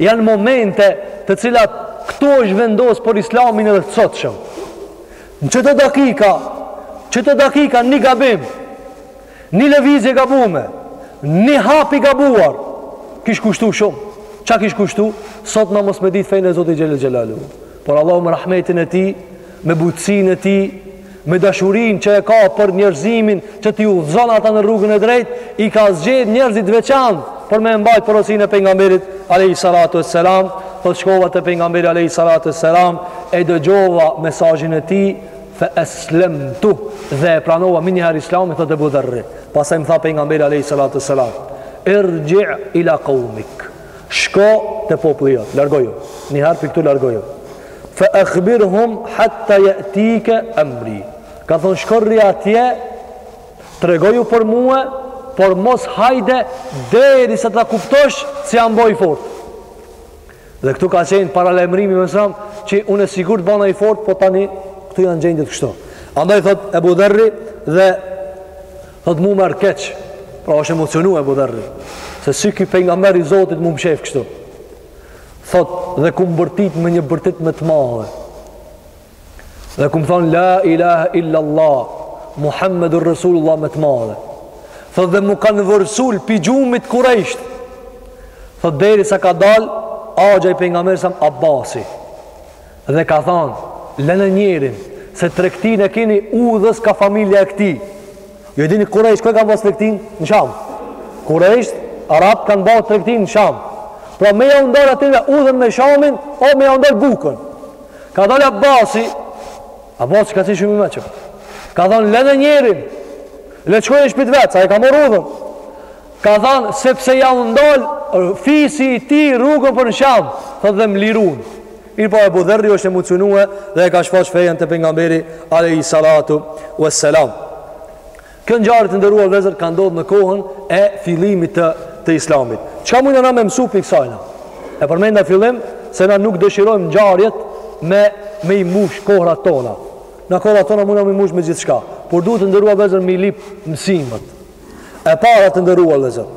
Janë momente të cilat këtu është vendosë për islamin edhe të sotshëm. Në qeto dakika, qeto dakika një gabim, një lëvizje gabume, një hap i gabuar, kish kushtu shumë. Ça kish kushtu? Sot na mos me ditë fejnë e Zotit Xhele Xhelaluhu. Por Allahu me rahmetin e tij, me butësinë e tij, me dashurinë që e ka për njerëzimin që t'i udhëzon ata në rrugën e drejtë, i ka zgjedhë njerëzit veçantë për me mbajt porosinë e pejgamberit Alejhi Salatu ue Selam, thot shkova te pejgamberi Alejhi Salatu ue Selam, e dëgjova mesazhin e tij, fe eslem tu, dhe e pranova menjëherë islamin, thot Ebu Dherri, pastaj më tha pejgamberi Alejhi Salatu ue Selam, irxhi ila kaumik, shko te populli jat, largoju, njëherë pi këtu largoju, Fa akhbirhum hatta yatike amri. Ka thon shko rri atje tregoju për mua, por mos hajde derisa ta kuptosh se jam bë i fortë. Dhe këtu ka qenë paralajmërimi me sa që unë sigurt të bëna i fortë, po tani këtu janë gjendjet kështu. Andaj thot Ebu Dherri dhe thot m'u erdh keq, pra është emocionu Ebu Dherri, se si ky pejgamberi i Zotit mu mshef kështu. thot dhe kum bërtit me një bërtitme të madhe dhe kum thon la ilaha illa Allah Muhammedur Resulullah me të madhe thot dhe m'u kanë vërsul pi gjumit kurejshtë thot derisa ka dal axha i pejgamberit sam Abasi Dhe ka thanë, lene njerin, se tregtinë e keni udhës kah familja e këtij. Ju e dini Kurejsht ku e kanë bërë tregtinë? Në Sham. Kurejsht, arabët kanë bërë tregtinë në Sham. Pra me ja ndal atyre udhën me Shamin, o me ja ndal bukën. Ka dalë Abasi, Abasi ka qenë shumë i mençur. Ka thënë lene njerin, le të shkojë në shtëpi vet, sa e ka marrë udhën. Ka thënë sepse jau ndal fisi i tij rrugën për në Sham, thotë dhe më lirun. Mirëpo Ebu Dherri është emocionue dhe e ka shfaqë fejen te Pejgamberi alejhi salatu ves selam. Kjo ngjarje të nderuar vllezër ka ndodhë në kohën e fillimit të, të islamit. Çka mujna na me mësu prej kësajna? E përmenda në fillim se na nuk dëshirojmë ngjarjet me, me i mush kohërat tona. Na kohërat tona mujna me i mush me gjithçka. Por duhet të nderuar vllezër me i lyp mësimet. E para të nderuar vllezër.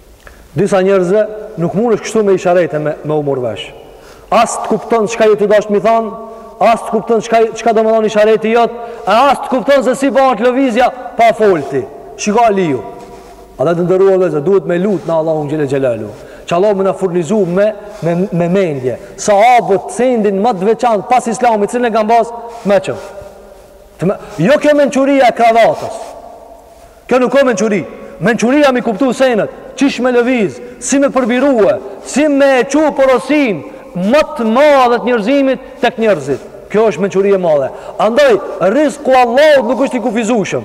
Disa njerëzve nuk mundesh kështu me isharete me, me u marr vesh. As të kupton çka je tu dasht me i thanë, as të kupton çka, çka domethanë ishareti jot, e as të kupton se si bëhet lëvizja pa fol ti. Shiko Aliu. Andaj të nderuar vllezër, duhet me lutë na Allahun xhele xhelaluhu. Që Allahu me na furnizu me, me, me mendje. Sahabët sendin më të veçantë pas islamit, cilin e kanë pasë, të mençëm. Jo kjo mençuria e kravatës. Kjo nuk o mençuri. Mençuria me i kuptu senet, qysh me lëviz, si me përbirue, si me e çu porosinë më të madhe të njerëzimit tek njerëzit. Kjo është mençuri e madhe. Andaj, rizku i Allahut nuk është i kufizushëm.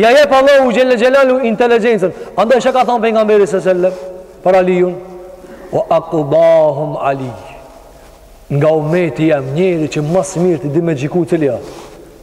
Ja jep Allahu xhele xhelaluhu inteligjencën. Andaj, çka ka thonë Pejgamberi salallahu alejhi ve sellem, për Alijun, ue akdahum Alij, nga umeti jem njeri që ma s'miri di me gjyku është Alija.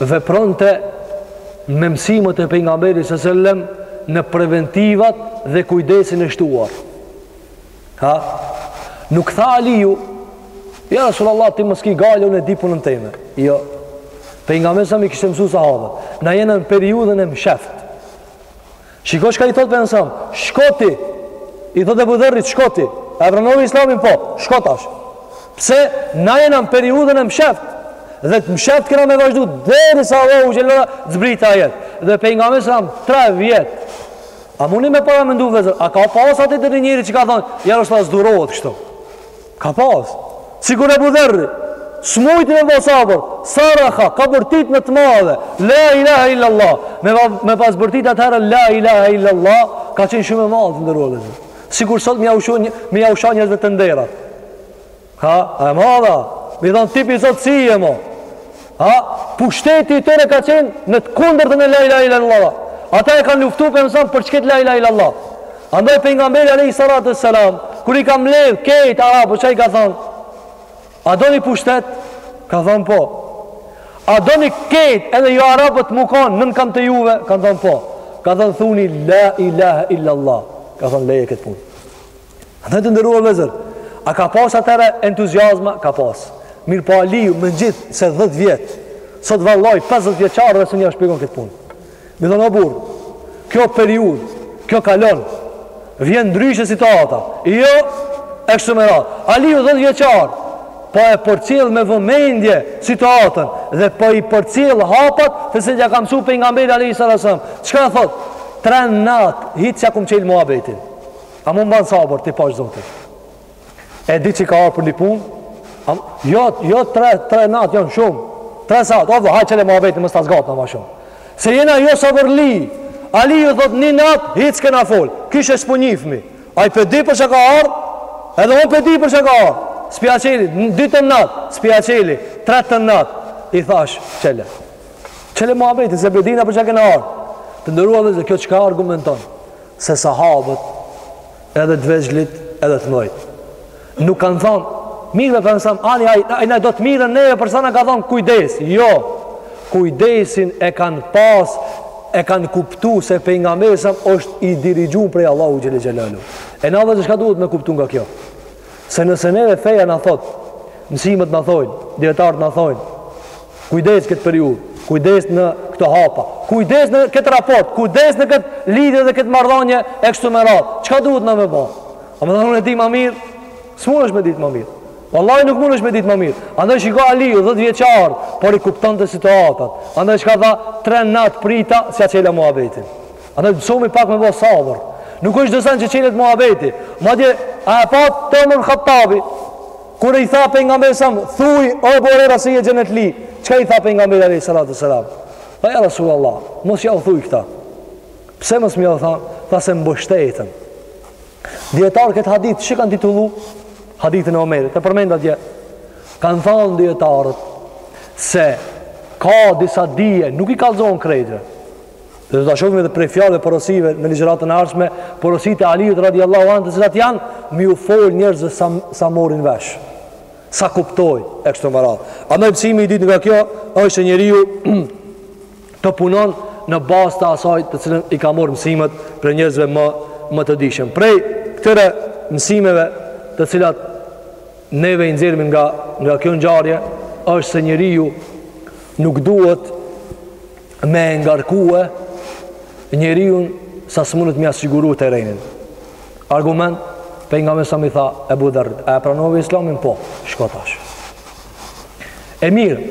vepronte me mësimet e pejgamberit sallallahu alajhi wasallam në preventivat dhe kujdesin e shtuar. Ha? Nuk tha Aliu, ja Rasulullah ti mos ki gajle unë e di punën time. Jo. Pejgamberi alejhi selam i kishte mësu sahabët, na jena në periudhën e msheft. Shiko çka i thotë Pejgamberi alejhi selam, shko ti, i thotë Ebu Dherrit, shko ti, e pranove islamin, po, shko tash. Pse, na jena në periudën e msheft, dhe msheft kena me vazhdu, derisa Allahu xhele xhelaluhu të zbret ajet. Dhe Pejgamberi alejhi selam, tre vjet, a muni me paramendu vllezër, a ka pas aty edhe njeri që ka thonë, ja Resulallah s'durohet kështu. Ka pas. Sikur Ebu Dherri. S'mujti me bo sabër. Saraha, ka bërtit me të madhe. La ilaha illallah. Me, me pas bërtit atëherë La ilaha illallah. Ka qenë shumë e madhe të nderuar vllezër. Sikur sot me jau sha njerëzve tenderat. Ha, e madhe. Me i thonë tipit sot si je mo. A, pushteti i tyre ka qenë në të kundërtën e la ilaha illa Allah. Ata e kanë luftu Pejgamberin alejhi selam për qëket la ilaha illa Allah. Andaj Pejgamberi alejhi salatu ves selam, kur i ka mledh kejt arabët, ça i ka thonë? A doni pushtet? Kanë thonë po. A doni kejt edhe jo arabët me u konë nën kamë të juve? Kanë thonë po. Ka thonë thuni la ilaha illa Allah. Kanë thonë leje këtë punë. Andaj të nderuar vëllezër, a ka pas atëherë entuziazma? Ka pas. Mirëpo Aliu, megjithëse 10 vjet, sot vallaj 50 vjeçarëve s'un ja u shpjegon këtë punë. Me i thonë o burrë, kjo periudhë, kjo kalon, vjen ndryshe situata, jo, e kështu me radhë. Aliu 10 vjeçar, po e përcjell me vëmendje situatën dhe po i përcjell hapat se si ja ka mësu pejgamberi alejhi selam. Çka thotë? Tre natë, hiç s'ja kam çelë muhabetin. A mund ban sabër ti pash Zotin? E di që ka ardh për një punë? A, jo, jo tre, tre natë janë shumë. Tre sahat, o dhe hajt çele muhabetin, mos e zgat ma shumë. Se jena jo sabërli. Aliu thot një natë, hiç s'kena folë. Kishe s'po njifemi. Ai po e di për çka ka ardh. Edhe unë po e di për çka ka ardh. S'po ja çeli, në dytën natë, s'po ja çeli, tretën natë. I thash, çele. Çele muhabetin, se po e dina për çka kena ardh. Të nderuar vëllezër kjo çka argumenton. se sahabët edhe të vegjlit edhe të mëdhejt nuk kanë thonë mirë pejgamberi alejhi selam ani ai na do të mirën neve përsa na ka thonë kujdes jo kujdesin e kanë pas e kanë kuptu se pejgamberi alejhi selam është i dirigju prej Allahut xhele xhelaluhu e na vëllezër çka duhet me kuptu nga kjo Se nëse neve feja na thot, mësimët na thojnë, dijetarët na thojnë, kujdes këtë periudhë, kujdes në këto hapa, kujdes në këtë raport, kujdes në këtë lidhje dhe këtë marrëdhënie e kështu me radhë. Çka duhet na me ba? A me thonë unë e di më mirë? S'mundesh ti me ditë më mirë. Wallahi nuk mundesh ti me ditë më mirë. Andaj shiko Aliu 10 vjeçar, por i kuptonte situatat. Andaj çka tha, tre nat prita, s'ja çela muhabetin. Andaj mësojmë pak me ba sabër. Nuk është çdo sen që çelet muhabeti. Madje a e patë Omer Khattabi kur i tha pejgamberi alejhi selam thuj o Ebu Hurejra se je xhenetli. Çka i tha pejgamberi alayhi salatu selam? Tha ja Rasulullah, mos ja u thuj këta. Pse mos me ja u tha? Tha se mbështeten. Dijetarët këtë hadith çka e kanë titullu? Hadithin e Omerit. E përmenda dje. Kanë thënë dijetarët se ka disa dije, nuk i kallzon krejtve. Dhe do ta shohim edhe prej fjalëve porosive në ligjëratën e ardhshme, porositë e Aliut radhiyallahu anhu, të cilat janë me ju fol njerëzve sa sa morin vesh. Sa kuptojnë e kështu me radhë. Andaj mësimi i dytë nga kjo është njeriu të punon në bazë të asaj të cilën i ka marrë mësimet prej njerëzve më më të dijshëm. Prej këtyre mësimeve të cilat neve i nxjerrim nga nga kjo ngjarje është se njeriu nuk duhet me e ngarkue njeriun sa s'mundet me ia siguru terenin. Argument, pejgamberi alejhi selam i tha Ebu Dherrit, a e pranove islamin? Po, shko tash. E mirë,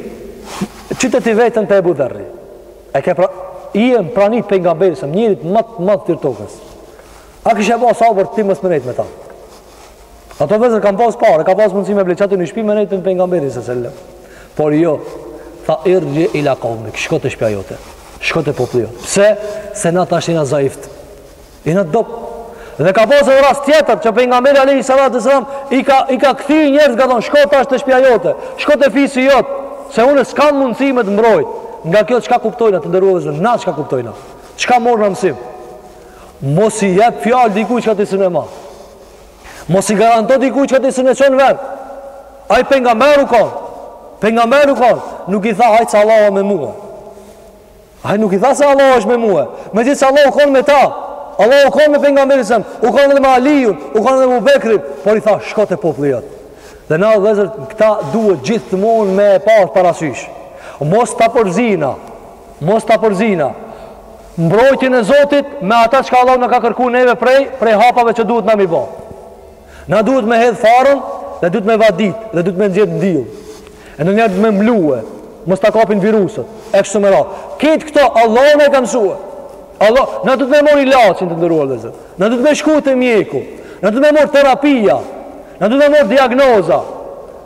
qite ti veten te Ebu Dherri, e ke pra, je në prani t'pejgamberit alejhi selam, njerit ma t'madh të tokës. A kishe ba sabër ti mos me nejt me ta? Ata vllezër kanë pas pare, kanë pas mundësi me ble qaty një shpi me nejtë me pejgamberin alejhi selam. Por jo, tha irxhi ila kaumik, shko te shpia jote, shko te populli jot. Pse? Se na tash jena zaif, jena dobt. Dhe ka pas edhe rast tjetër, që pejgamberi alejhi salatu selam, i ka, i ka kthy njerëz, ka thonë, shko tash te shpia jote, shko te fisi jot, se unë s'kam mundësi me të mbrojt. Nga kjo, çka kuptojna të nderuar vllezër, na çka kuptojna, çka marrna mësim. Mos i jep fjalë dikujt çka ti s'e ma. Mos i garanto dikujt çka ti s'e çon n'vend. Ai pejgamber u kon. Pejgamber u kon. Nuk i tha hajt Allahu me mua. Ai nuk i tha se Allahu është me mua. Megjithëse Allahu u kon me ta. Allahu u kon me pejgamberin alejhi selam. U kon edhe me Aliun, u kon edhe me Ebu Bekrin, por i tha shko te populli jot. Dhe na vllezër këta duhet gjithmonë me e pa parasysh. Mos ta përzina. Mos ta përzina. Mbrojtjen e Zotit me ata çka Allahu na ka kërkuar neve prej prej hapave që duhet na mi bo. Na duhet me hedh farën dhe duhet me vadit dhe duhet me nxjerr n'diell. E ndonjëherë duhet me mblue mos ta kapin viruset e kështu me radhë. Këtë këto Allah na i ka msue Allah. Na duhet me marr ilaçin të nderuar vllezër. Na duhet me shku te mjeku. Na duhet me marr terapia. Na duhet me marr diagnoza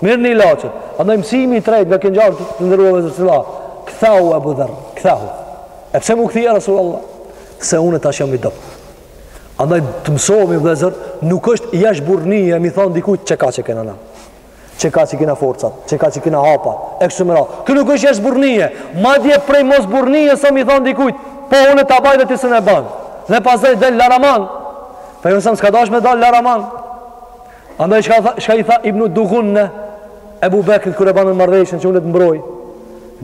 Merrni ilaçet. Andaj mësimi i tretë nga kjo ngjarje të nderuar vllezër, tha kthehu Ebu Dherr, kthehu. E pse me u kthy ja Resulullah? Se unë tash jam i dobët. Andaj të mësohemi vëllazër, nuk është jash burrnie mi thon dikujt qekaq kena na. Qekaq kena forcat, qekaq kena hapa, e kështu me radhë. Kjo nuk është jash burrnie, madje prej mosburrnies asht mi thon dikujt, po unë ta baj dhe ti s'e ban. Dhe pastaj del laraman. Pejgamberi alejhi selam s'ka dasht me dal laraman. Andaj çka tha, çka i tha Ibn Dughunne Ebu Bekrit kur e banën marrëveshjen që unë të mbroj.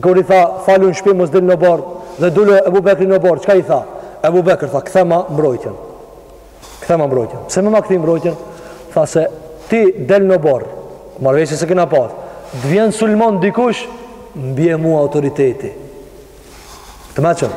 Kur i tha, falu n'shpi mos dil në oborr dhe dul Ebu Bekri në oborr, çka i tha? Ebu Bekr tha, kthema mbrojtjen. Kthema mbrojtjen. Pse me ma kthy mbrojtjen? Tha se ti del në oborr. Marrëveshje s'e kena pas. Të vjen sulmon dikush, m'bje mua autoriteti. Të meqëm.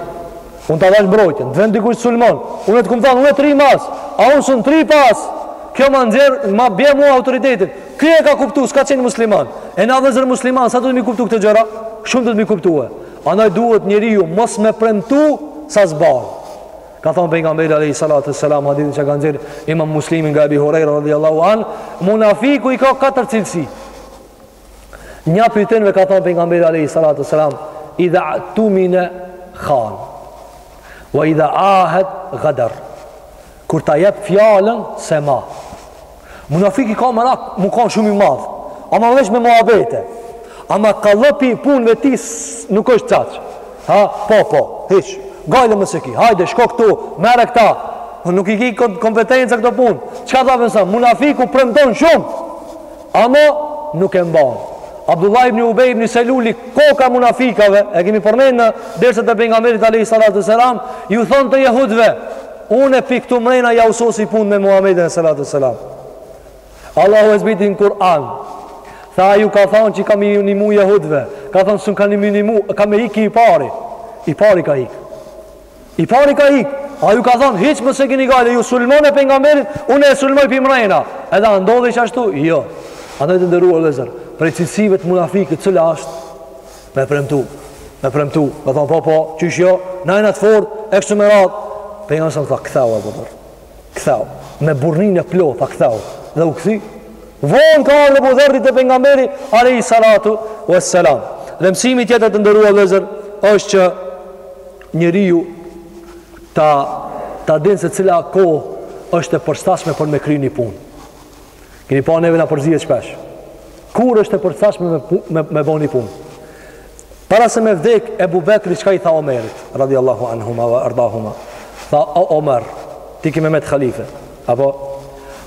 Unë ta baj mbrojtjen, të vjen dikush të sulmon. Unë të kom thanë, unë t'rri mas. A unë s'mund t'rri pas. Kjo ma nxjerr, ma bje mua autoritetin. Ky e ka kuptu, s'ka qenë musliman. E na vllezër musliman, sa duhet mi kuptu këto gjëra? Shumë duhet mi kuptue. Andaj duhet njeriu, mos me premtu, sa s'ban. Ka thonë pejgamberi alejhi salatu selam hadithin që ka nxjerrë imam Muslimi nga Ebi Hurejra radijallahu anhu Munafiku i ka katër cilësi Nja prej tynve ka thonë pejgamberi Alehi Salatu Selam Idha tumine khan Wa idha ahede gader Kur ta jep fjalën s'e ma Munafiki ka merak m'u ka shumë i madh Ama veç me muhabete Ama kallëpi i punve tij Nuk është qaq Ha, po, po, hiç gajle mos e ki, hajde, shko këtu Merre këta Nuk i ki kompetenca këto pun Qa ta përsa, munafiku premton shumë Ama nuk e mban. Abdullah ibn Ubay ibn Seluli, koka munafikave, e kemi përmen në dersat e pejgamberit alayhi salatu selam, ju thonte jehudve, unë pi ktu mrena jau sosi punt me Muhamedin salatu selam. Allahu e zbriti në Kur'an. Tha aj u ka thon që ka me ju nimu jehudve, ka thon s'un ka me ju nimu, ka me ik i pari. I pari ka ik. I pari ka ik, aj u ka thonë, hiç mos e kini gajle, ju sulmone pejgamberin, unë e sulmoj pi mrena. Edhe a ndodhi qashtu? Jo. Andaj të nderuar vllezër. Prej cilësive të munafikëve, cila asht? Me premtu. Me premtu. Me thonë, po, po, qysh jo, na jena të fort, e kështu me radhë. Pejgamberi alejhi selam, tha, ktheu Ebu Dherr. Ktheu, me burrninë e plotë, tha ktheu, dhe u kthy, vonë ka ardh Ebu Dherri te pejgamberi, alejhi salatu ue selam. Dhe mësimi tjetër të nderuar vllezër, është që njeriu ta, ta dinë se cila kohë është e përshtatshme për me kry një punë. Keni pa neve na përzihet shpesh. Kur është e përshtatshme me, me, me bo ni pun? Para se me vdek, Ebu Bekri çka i tha Omerit, radiallahu anhuma we ardahuma. Tha, o Omer, ti ki me met halife. Apo,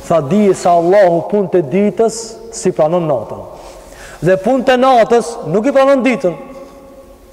tha, dije se Allahu punt e ditës, s'i pranon natën. Dhe punt e natës, nuk i pranon ditën.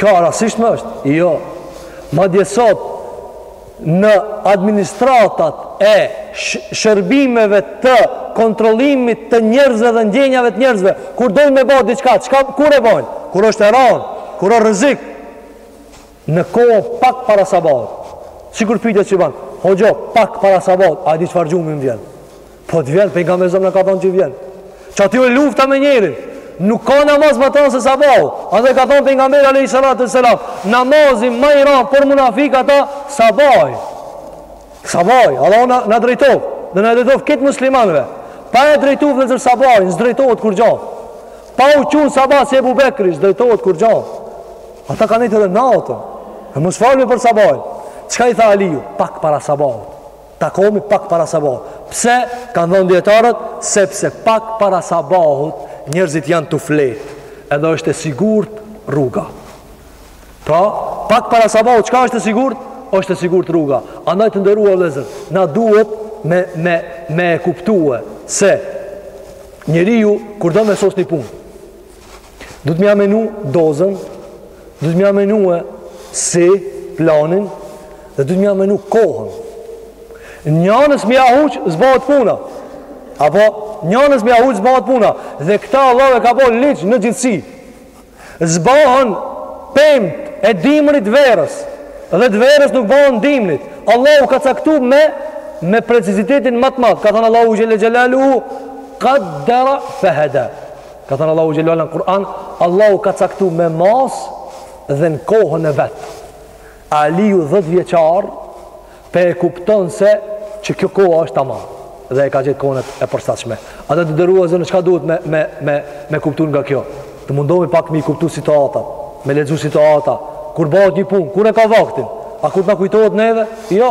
Kjo e rastishme është? Jo. Madje sot në administratat e shërbimeve të kontrollimit të njerëzve dhe ndjenjave të njerëzve, kur dojnë me ba diçka, çka kur e bojnë? Kur është e rëndë, kur është rrezik? Në kohë pak para sabahut. Sikur pyetja që bën, hoxho, pak para sabahut, a di çfarë gjumi më vjen? Po të vjen, pejgamberi na ka thonë që vjen. Qaty o lufta me njerin. Nuk ka namaz më t'ranë se sabahu. Andaj ka thonë pejgamberi alejhi salatu selam. Namazi ma i ranë për munafikat o sabahi. Sabahi, Allahu na, na drejtoftë. Dhe na drejtoftë krejt muslimanve. Pa e drejtu vllezër sabahin, s'drejtohet kurgjo. Pa u çu n'sabah si Ebu Bekri, s'drejtohet kurgjo. Ata kanë nejtë edhe natën. E mos folim për sabahin. Çka i tha Aliju? Pak para sabahut. Takohemi pak para sabahut. Pse kanë thënë dijetarët? Sepse pak para sabahut njerëzit janë tu fletë, edhe është e sigurt rruga. Pra, pak para sabahut çka është e sigurt? Është e sigurt rruga. Andaj të nderuar vëllezër, na duhet me me me e kuptue se njeriu kur do me sos ni punë, Duhet me ja menu dozën, duhet me ja menu si, planin, dhe duhet me ja menu kohën. Njanës m'ja huq, s'bahet puna. Apo, njanës m'ja huq, s'bahet puna. Dhe këta Allahu e ka bo ligj në gjithësi. S'bahen pemët e dimrit verës. Dhe të verës nuk bahen dimrit. Allahu ka caktu me, me precizitetin ma t'madh. Ka thënë Allahu xhele xhelaluhu, kaddera feheda. Ka thënë Allahu xhele ue ala në Kur'an, Allahu ka caktu me masë dhe në kohën e vet. Aliu 10 vjeçar po e kupton se qe kjo koha është tamam dhe e ka gjetë kohën e përshtatshme. Andaj të nderuar vëllezër çka duhet me me me me kuptu nga kjo. Të mundohemi pak me i kuptu situatat, me lexu situata, kur bahet një punë, kur e ka vaktin, a kur t'na kujtohet neve? Jo.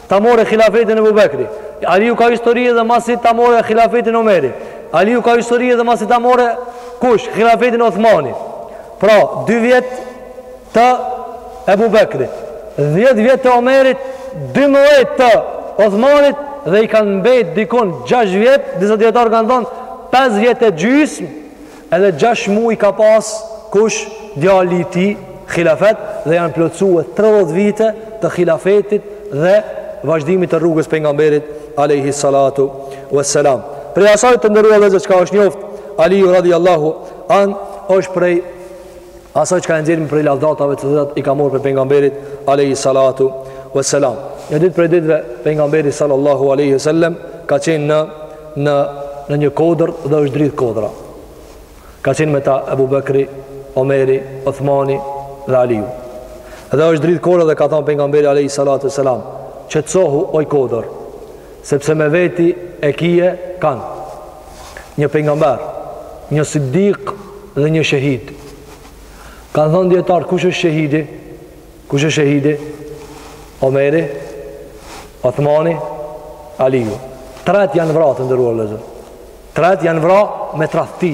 Ta morre hilafetin Ebu Bekri. Aliu ka histori edhe masi ta morre hilafetin Omeri. Aliu ka histori edhe masi ta morre kush? Hilafetin Othmani. Pra, dy vjet të Ebu Bekrit. Dhjetë vjet të Omerit, dymdhjetë të Othmanit dhe i kanë mbet dikun 6 vjet, disa dijetarë kanë thonë 5 vjet e gjysmë, Edhe gjashtë muj ka pas kush djali i tij hilafet dhe janë plotësue tridhjetë vite të hilafetit dhe vazhdimit të rrugës pejgamberit alejhi salatu ue selam. Prej asaj të nderuar vëllezër çka është njoftë Aliu radiallahu anë është prej Asaj çka e nxjerrim prej lavdatave të cilat i ka marrë prej pejgamberit alayhi salatu wassalam. Një ditë prej ditëve pejgamberi sallallahu alaihi wasallam ka qenë në në në një kodër dhe është dridh kodra. Ka qenë me ta Ebu Bekri, Omeri, Othmani dhe Aliu. Dhe është dridh kodra dhe ka thënë pejgamberi alayhi salatu wassalam, "Qetsohu oj kodër, sepse me veti e kije kanë." një pejgamber, një siddik dhe një shehid. Kanë thënë dijetarët kush është shehidi? Kush është shehidi? Omeri, Othmani, Aliu. T'tretë janë vra të nderuar vëllezër. T'tretë janë vra me tradhti.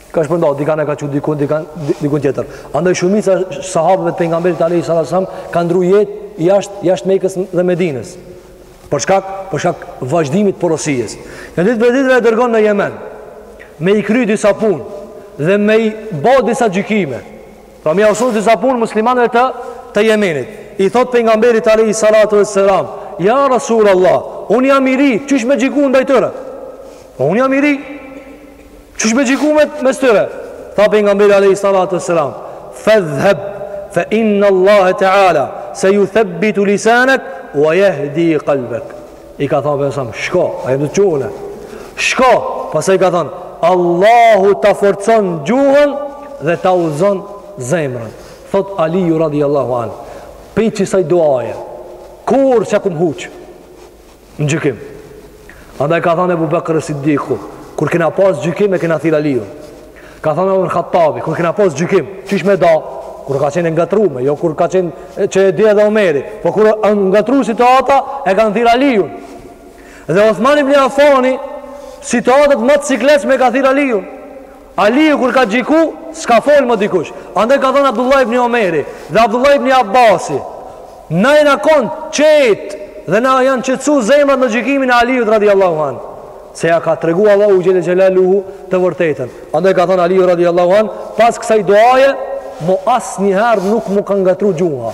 Ka shpërnda, dikan e ka çu dikun, dikan dikun tjetër. Andaj shumica e sahabëve të pejgamberit alejhi salatu selam kan ndru jetë jashtë jasht Mekës dhe medinës. Për shkak, për shkak vazhdimit porosisë. Një ditë prej ditëve e dërgon në Jemen, me i kry disa pun, dhe me i bo disa gjykime. Pra me i mësu disa pun muslimanëve të, të Jemenit. I thot pejgamberit alejhi salatu ve selam, ja Rasul Allah, unë jam i ri, qysh me gjyku ndaj tyre? Po unë jam i ri, Qysh me gjyku ndërmjet tyre? Tha pejgamberi alejhi salatu selam, "Idhhab fa inna Allahe teala sejuthabbitu lisanak wa yahdi qalbak." I ka thënë pejgamberi sa, "Shko, a jam t'çu unë?" Shko, pastaj ka thënë, "Allahu ta forcon gjuhën dhe ta udhëzon zemrën." Thot Aliu radiallahu an, "Prej qisaj duaje, kur s'kum huq." në gjykim. Andaj ka thënë Abu Bakr as-Siddiku, kur kena pas gjykim e kena thirr Aliun. Ka thënë Omar Khattabi, kur kena pas gjykim, qysh me da, kur ka qenë e ngatrrume, jo kur ka qenë që e di edhe Omeri, po kur a ngatrru situata e kanë thirr Aliun. Dhe Osman ibn Affani situatat ma të sikletshme ka thirr Aliun. Aliu kur ka gjyku, s'ka fol më dikush. Andaj ka thënë Abdullah ibn Omeri dhe Abdullah ibn Abbasi, na jena konë qetë dhe na janë qetësu zemrat në gjykimin e Aliut radiallahu anë. Se ja ka tregu Allahu xhele xhelaluhu të vërtetën. Andaj ka thënë Aliu radiallahu anë, pas kësaj duaje, mo asnjëherë nuk m'u ka ngatrru gjuha.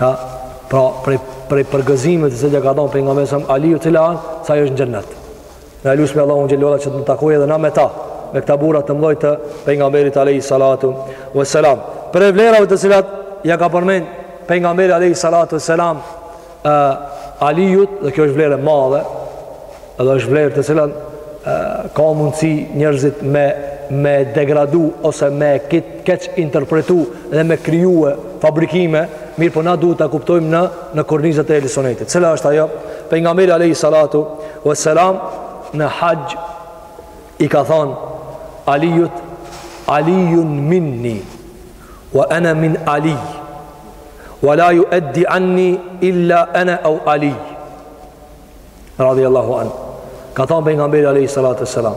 Ha, pra prej, prej përgëzimeve të cilat ja ka dhënë pejgamberi Alijut radiallahu an, se ai është në xhennet. Na e lusmi Allahun xhele xhelaluhu që të na takoj edhe na me ta, me këta burra të mdhoj të pejgamberit Alejhi Salatu ve Selam. Prej vlerave të cilat, ja ka përmend pejgamberi Alejhi Salatu ve Selam, uh, Alijut, dhe kjo është vlerë e madhe, edhe është vlerë te cila ka mundësi njerëzit me me degradu ose me ke keqinterpretu dhe me krijue fabrikime, mirëpo na duhet ta kuptojmë në në kornizat e ehli sunetit. Cila është ajo? Pejgamberi alayhi salatu wassalam në haxh i ka thon Aliut Aliun minni wa ana min Ali wa la yuaddi anni illa ana au Ali. Radhi Allahu anë Ka thonë pejgamberi Alejhi Salatu Selam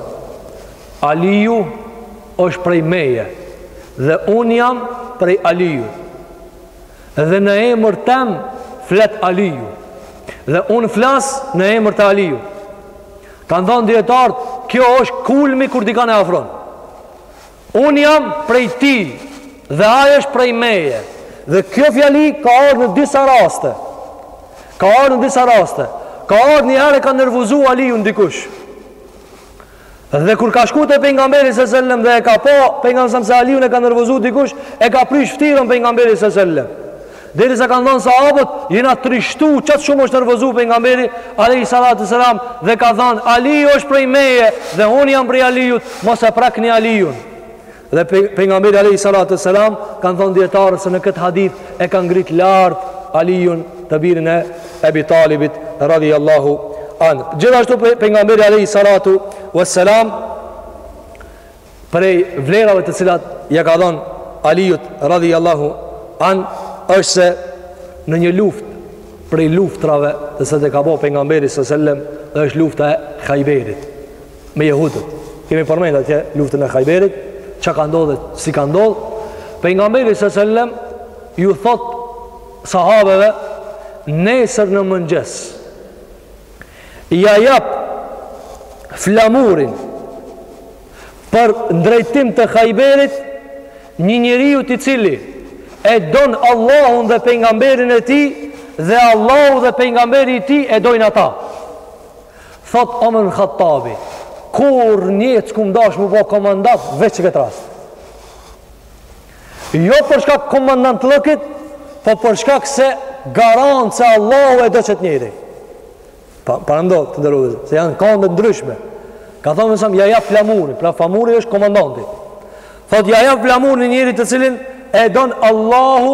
Aliju është prej meje Dhe unë jam prej Aliju Dhe në emër tem flet Aliju Dhe unë flas në emër të Aliju Kan thonë dijetartë Kjo është kulmi kur dikan e afron Unë jam prej tij dhe ai është prej meje. Dhe kjo fjali ka ardhë në disa raste. Ka ardhë në disa raste. Ka ardhë një herë e ka nervuzu Aliju n dikush. Dhe kur ka shku të pengamberi së sellem dhe e ka pa, pejgamberi së sellem se Alijun e ka nervuzu dikush, e ka prish ftyrën pejgamberi së sellem. Derisa kanë thënë sahabët, jena trishtu, qatë shumë është nervozu pejgamberi, alejhi salatu ve selam, dhe ka thënë, Aliju është prej meje, dhe unë jam prej Alijut, mos e prekni Alijun. Dhe pejgamberi, alejhi salatu ve selam, kanë thënë dijetarët se në këtë hadith e ka ngrit lartë Alijun të birin e Ebi Talibit, radijallahu anhu. Gjithashtu pejgamberi, alejhi salatu ve selam, Prej vlerave të cilat ja ka dhënë Aliut radhiyallahu an është se në një luftë prej luftrave të cilat i ka bo pejgamberi së sellem dhe është lufta e Khajberit me jehudët kemi përmend atje luftën e Khajberit çka ka ndodhë dhe si ka ndodhë pejgamberi së sellem ju thot sahabeve nesër në mëngjes ja jap flamurin për ndrejtim të Khajberit një njeriut i cili e don Allahun dhe pejgamberin e tij dhe Allahu dhe pejgamberi i tij e dojnë atë. Thot Omer ibn Khattabi, kurrë nji s'kum dash m'u bo komandant veç këtë rast. Jo për shkak të komandantllëkit, po për shkak se garant se Allahu e do qat njeri. Paramendo të nderuar, se janë kon të ndryshme. Ka thonë nesër ja jap flamurin, pra flamuri është komandanti. Thotë ja jap flamurin një njeri të cilin e don Allahu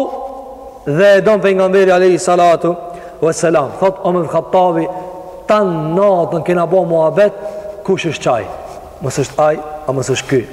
dhe e don pejgamberi alayhi salatu wassalam. Thotë Omer ibn Khattabi tan natën kena bo muhabet kush është qaj. Mos është ai, a mos është ky.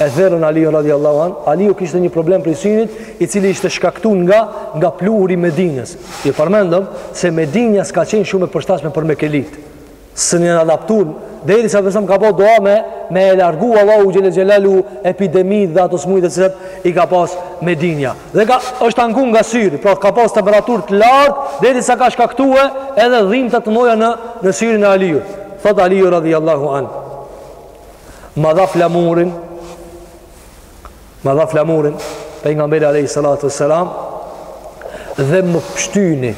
E therrën Aliun radiallahu an, Aliu kishte një problem prej synit, i cili ishte shkaktu nga, nga pluhuri i Medinës. I përmendëm se Medinja s'ka qenë shumë e përshtatshme për mekelitë. S'jan adaptu, derisa pejgamberi ka bo dua me, me e largu Allahu xhele xhelaluhu epidemitë dhe ato smundje të cilat i ka pas Medinja. Dhe ka, është anku nga syri, pra ka pas temperatur të lartë, derisa ka shkaktu edhe dhimta të mdhaja në, në syrin e Aliut. Thot Aliu radiallahu an. Ma dha flamurin Ma dha flamurin Pejgamberi Alejhi Salatu ve Selam Dhe më pështyni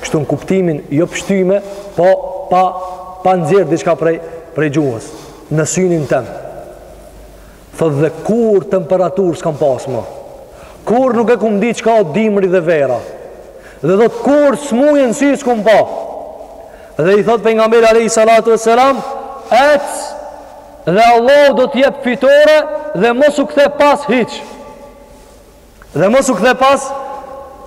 Kështu në kuptimin Jo pështyme Po pa, pa nxjerr Diçka prej, prej gjuhës Në synin tem Thot dhe kurrë temperatur s'kam pas më Kurrë nuk e kum di Çka o dimri dhe vera Dhe thotë kurrë smujen në sy s'kum pa Dhe i thot pejgamberi alayhi salatu wassalam, "Ec dhe Allahu do të japë fitore dhe mos u kthe pas hiç." Dhe mos u kthe pas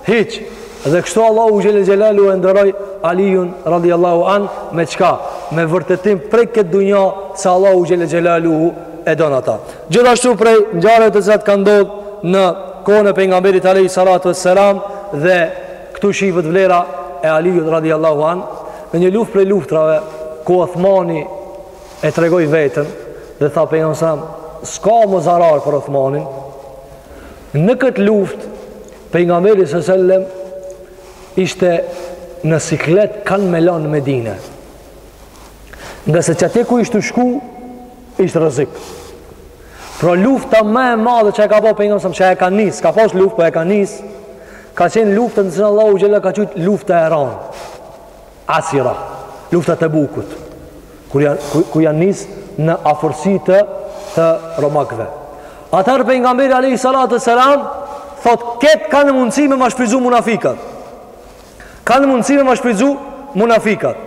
hiç. Dhe kështu Allahu xhelel xhelalu e nderoi Aliun radhiyallahu an me çka? Me vërtetim prej këtë dunja se Allahu xhelel xhelalu e don atë. Gjithashtu prej ngjarjeve të cilat kanë ndodhur në kohën e pejgamberit alayhi salatu wassalam dhe Këtu shihet vlera e Aliut radijallahu anh në një luftë prej luftrave ku Uthmani e tregoi veten dhe tha pejgamberi sallallahu s'ka më zarar për Uthmanin. Në këtë luftë pejgamberi sallallahu alajhi wasallam ishte në siklet kanë me lanë në Medine. Ngase qatje ku ishte tu shku, ishte rrezik. Po lufta më e madhe që e ka bërë pejgamberi sa që e ka nis, ka pas luftë, po e ka nis. Ka qenë lufta në të cilën Allahu xhela ka qujt lufta e rëndë. Asira, lufta e Tebukut. Kur janë ku janë nis në afërsi të të romakëve. Atëherë pejgamberi alayhi salatu selam thot këtu kanë mundësi me ma shfrytëzu munafikat. Kanë mundësi me ma shfrytëzu munafikat.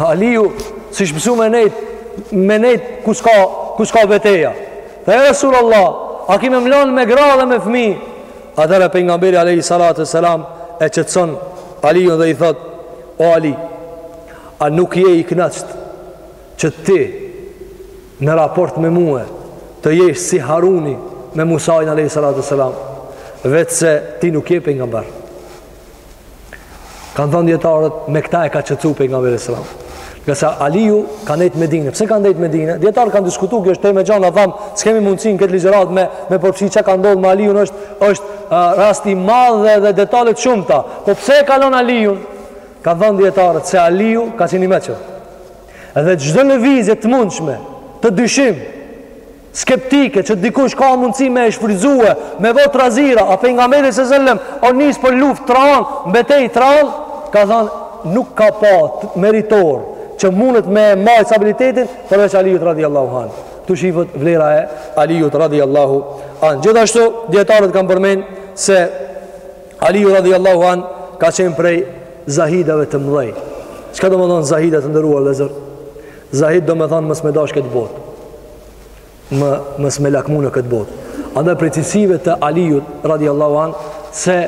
Aliu, s'ish mësu me nejt, me nejt ku s'ka, ku s'ka beteja. Tha ja Resul Allah, a ki me m'lanë me gra dhe me fmi? Atëherë pejgamberi Alehi Salatu Selam e qetëson Aliun dhe i thot, o Ali, a nuk je i knaqt që ti në raport me mue të jesh si Haruni me Musain Alehi Salatu Selam, veçse ti nuk je pejgamber. Kanë thënë dijetarët, me këta e ka qetsu pejgamberi alehi selam. Se Aliju ka nejt n'Medine. Pse ka nejt n'Medine? Dijetarët kanë diskutu, kjo është temë e gjanë, thamë, s'kemi mundësi në këtë ligjëratë me, me përfshi çka ka ndodhë me Alijun, është, është uh, rast i madh edhe detalet e shumta. Po pse e ka lanë Alijun? Kanë thënë dijetarët, se Aliju ka qenë i meçëm. Edhe çdo lëvizje të mundshme, të dyshimtë, skeptike që dikush ka mundësi me e shfrytëzue me bo trazira a pejgamberi alehi selam o nis për luftë t'randë, n'betejë t'randë ka thënë nuk ka pa meritor që mundet me majt stabilitetin përveç Aliut radiallahu an këtu shifet vlera e Aliut radiallahu an gjithashtu dijetarët kanë përmend se Aliut radiallahu an ka qenë prej zahidave të mdhej çka domethënë zahid të nderuar vëllezër zahid domethënë mos me dash këtë botë mos me lakmu në këtë botë. Andaj prej cilësive të Aliut radiallahu an se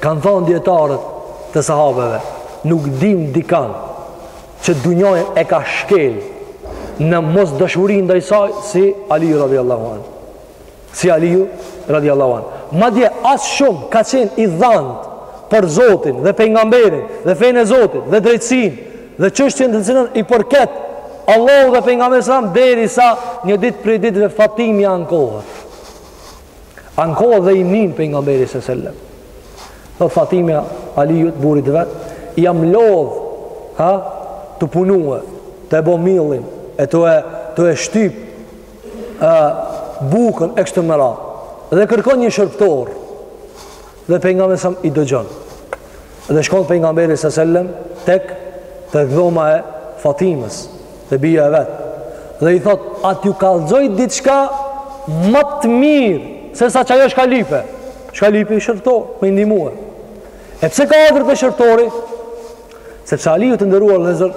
kanë thënë dijetarët të sahabeve, nuk dim dikan që dunjon e ka shkel në mosdashuri ndaj saj si Aliu radiallahu an. si Aliu radijallahu an. Madje aq shumë ka qenë i dhant për Zotin dhe pejgamberin dhe fenë e Zotit dhe drejtësinë dhe çështjen e cila i përket Allahut dhe pejgamberit, derisa një ditë prej ditëve Fatimja ankohet. Ankohet dhe i nin pejgamberi alejhi selam. Thot Fatimja Aliut burrit të vet, jam lodh ha tu punue, tu e bo millin e tu e, tu e shtyp ë bukën e kështu me radhë. Dhe kërkon një shërbëtor. Dhe pejgamberi alejhi selam i dëgjon. Dhe shkon pejgamberi alejhi selam tek tek dhoma e Fatimës, te bija e vet. Dhe i thot, "A t'ju kallxoj diçka ma të mirë sesa ajo çka lype?" Çka lype ni shërbëtor, me i ndihmue. E pse ka ardhur te shërbëtori? Sepse Aliu të nderuar vllezër,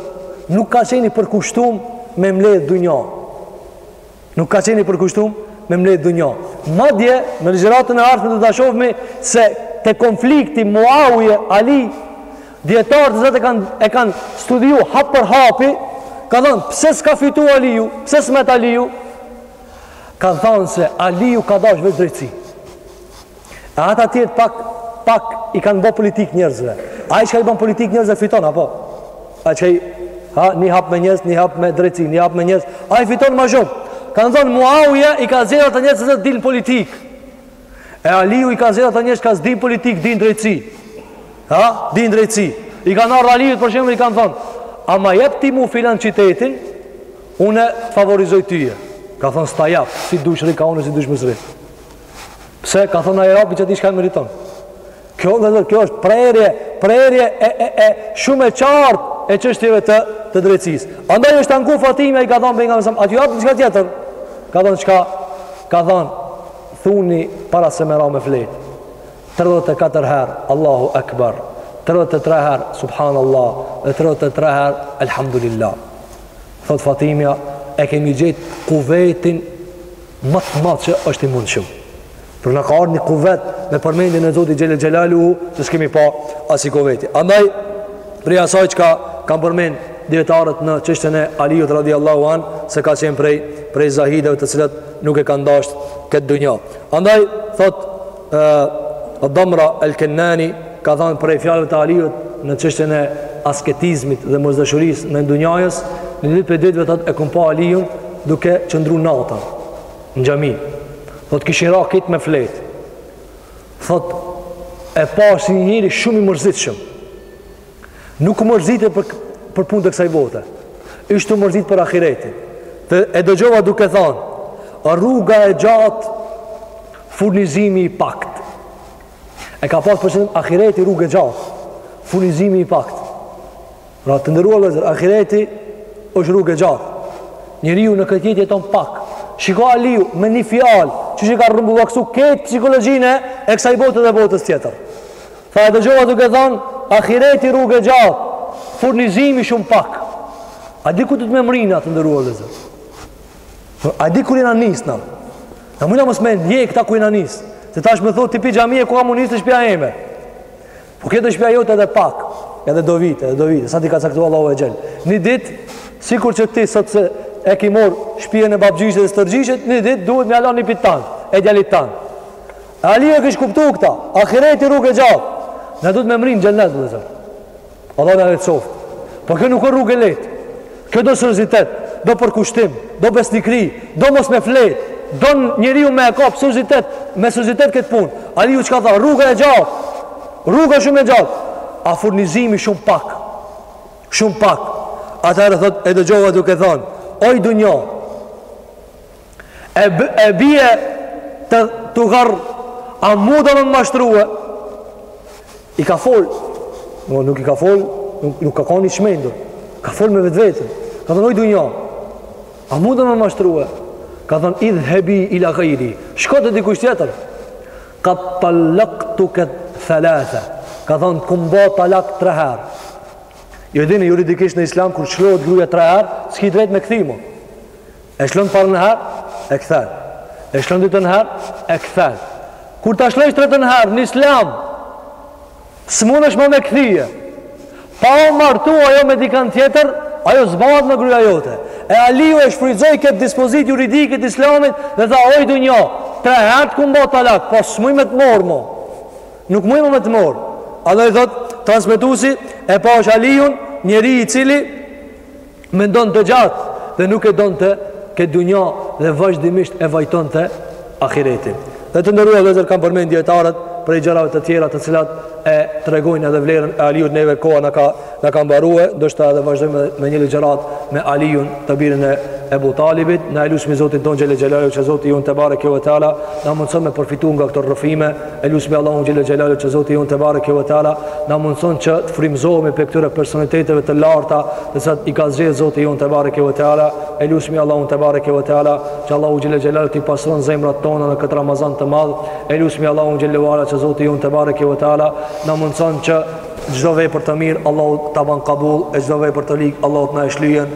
nuk ka qen i përkushtum me mledhë dunja. Nuk ka qen i përkushtum me mledhë dunja. Madje, në ligjëratën e ardhme do ta shofmi se te konflikti Muawije Ali, dijetarë të zot e kanë e kan studiu hap për hapi, kan thonë, pse s'ka fitu Aliu, pse s'met Aliu, kan thonë se Aliu ka dashë veç drejtësi. E ata tjerë pak pak i kanë bo politik njerëzve. Ai që i bon politik njerëzve fiton apo? Ai që ha ni hap me njerëz, ni hap me drejtësi, ni hap me njerëz, ai fiton ma shumë. Kan thënë Muawija i ka zgjedhur ato njerëz që din politik. E Aliu i ka zgjedhur ato njerëz që din politik, din drejtësi. Ha, din drejtësi. I kanë ardhur Aliut për shembull i kanë thënë, "A ma jep ti mu filan qytetin? Unë t'favorizoj tyje." Ka thënë, "S'ta jap, si dush rri kah unë si dush mos rri." Pse ka thënë ia japi qati çka meriton? Kjo dhe kjo është prerje, prerje e, e, e shumë e qartë e çështjeve të të drejtësisë. Andaj është anku Fatimja i ka thënë pejgamberi alejhi selam, "A t'ju jap diçka tjetër?" Ka thënë çka? Ka thënë thuni para se me ra me flet. 34 herë Allahu Akbar. 33 herë subhanallah dhe 33 herë elhamdulillah. Thot Fatimia, e kemi gjetë kuvetin ma t'madh që është i mundshëm. Por na ka ardhur një kuvet me përmendjen e Zotit Xhele Xhelaluhu, që s'kemi pa asi kuveti. Andaj prej asaj çka kanë përmend dijetarët në çështjen e Aliut radhiyallahu an se ka qenë prej prej zahidëve të cilët nuk e kanë dashur këtë dunja. Andaj thot Ë Damra El Kennani ka thënë prej fjalëve të Aliut në çështjen e asketizmit dhe mosdashurisë ndaj dunjajës, në një ditë prej ditëve thotë e kam pa Aliun duke qëndruar natën në xhami. Thotë kishin ra krejt me fjetë. Thotë e pa si një njeri shumë i mërzitshëm. Nuk u mërzitke për për punë të kësaj bote. Ishte i mërzit për ahiretin. Dhe e dëgjova duke thënë, rruga e gjatë Furnizimi i pakt. E ka pas për qëllim ahiretin rrugë e gjatë. Furnizimi i pakt. Pra të nderuar vllezër, ahireti është rrugë e gjatë. Njeriu në këtë jetë jeton pak. Shiko Aliu, me një fjalë, qi e ka rrumbullaksu, këtë psikologjinë e kësaj bote dhe botës tjetër. Tha e dëgjova duke thonë, ahireti rrugë e gjatë, furnizimi shumë pak. A di ku duhet me mrri na të nderuar vllezër? Por, a di ku jena nisë na? Na mujna me e mendu këta ku jena nisë. Se tash me thotë, ti pi xhamie ku ka m'u nisë te shpija eme. Po këtë te shpija jote edhe pak, edhe do vite, edhe do vite, sa t'i ka caktu Allahu exhel. Një ditë, sikur që ti sot se e ki morr shpijën e babgjyshit dhe stërgjyshit, një ditë duhet me ia lon nipit tan, e djalit tan. Aliu e kish kuptu këta, ahireti rrugë e gjatë. Na duhet me mrri në xhennet, dhe zërë. Allahu na e çoftë. Por kjo nuk e rrugë e lehtë. Kjo do seriozitet, do përkushtim, do besnikri, do mos me fjetë, don njeriu me e kapë seriozitet, me seriozitet këtë punë. Aliu çka tha, rruga e gjatë, rruga shumë e gjatë, a furnizimi shumë pak, shumë pak. Atëher thot, e dëgjova duke thonë, oj dunjo, E e bie të të garr a mu do me mashtru i ka fol jo, nuk i ka fol nuk, nuk ka kon i çmendur ka fol me vetveten ka thënë oj dunja a mu do me mashtru ka thënë idhhebi ila gajri shko te dikush tjetër kad talaktuki thelatha ka thënë t'kum bo talak tre herë ju e dini juridikisht në islam kur lshohet gruja tre herë s'ki drejt me e kthy mo E lshon parën herë, e kthen. E lshon dytën herë, e kthen. Kur ta lshojsh tretën herë, në islam, s'mundesh ma me e kthy. Pa u martu ajo me dikan tjetër, ajo s'bahet ma gruja jote. E Aliu e shfrytëzoi këtë dispozit juridike t' islamit dhe tha, oj dunjo, tre herë të kum bo talak, po s'muj me të morr mo. Nuk muj me të morr. Edhe i thot, transmetusi, e pash Aliun, njeri i cili, Mendonte gjatë dhe nuk e donte këtë dunja dhe vazhdimisht e vajtonte ahiretin. Dhe të nderuar vllezër kanë përmend dijetarët prej gjërave të tjera të cilat e tregojnë edhe vlerën e Aliut neve koha na ka, na ka mbarue, ndoshta edhe vazhdojmë me një ligjëratë me Aliun të birin e Ebu Talibit, na e lusmi Zotin tonë Xhelle Xhelaluhu që Zoti jonë tebareke ue teala, na mundëson me përfitu nga këto rëfime, E lusmi Allahun Xhelle Xhelaluhu që Zoti jonë tebareke ue teala Na mundëson që të frymëzohemi prej këtyre personaliteteve të larta Dhe sa i ka zgjedh Zoti jonë tebareke ue teala E lusmi Allahun tebareke ue teala Që Allahu Xhelle Xhelaluhu t'i pastron zemrat tona në këtë Ramazan të madh E lusmi Allahun Xhelle ue ala që Zoti jonë tebareke ue teala Na mundëson që çdo vepër të mirë Allahu ta banë kabul E çdo vepër të ligë Allahu të na e shlyen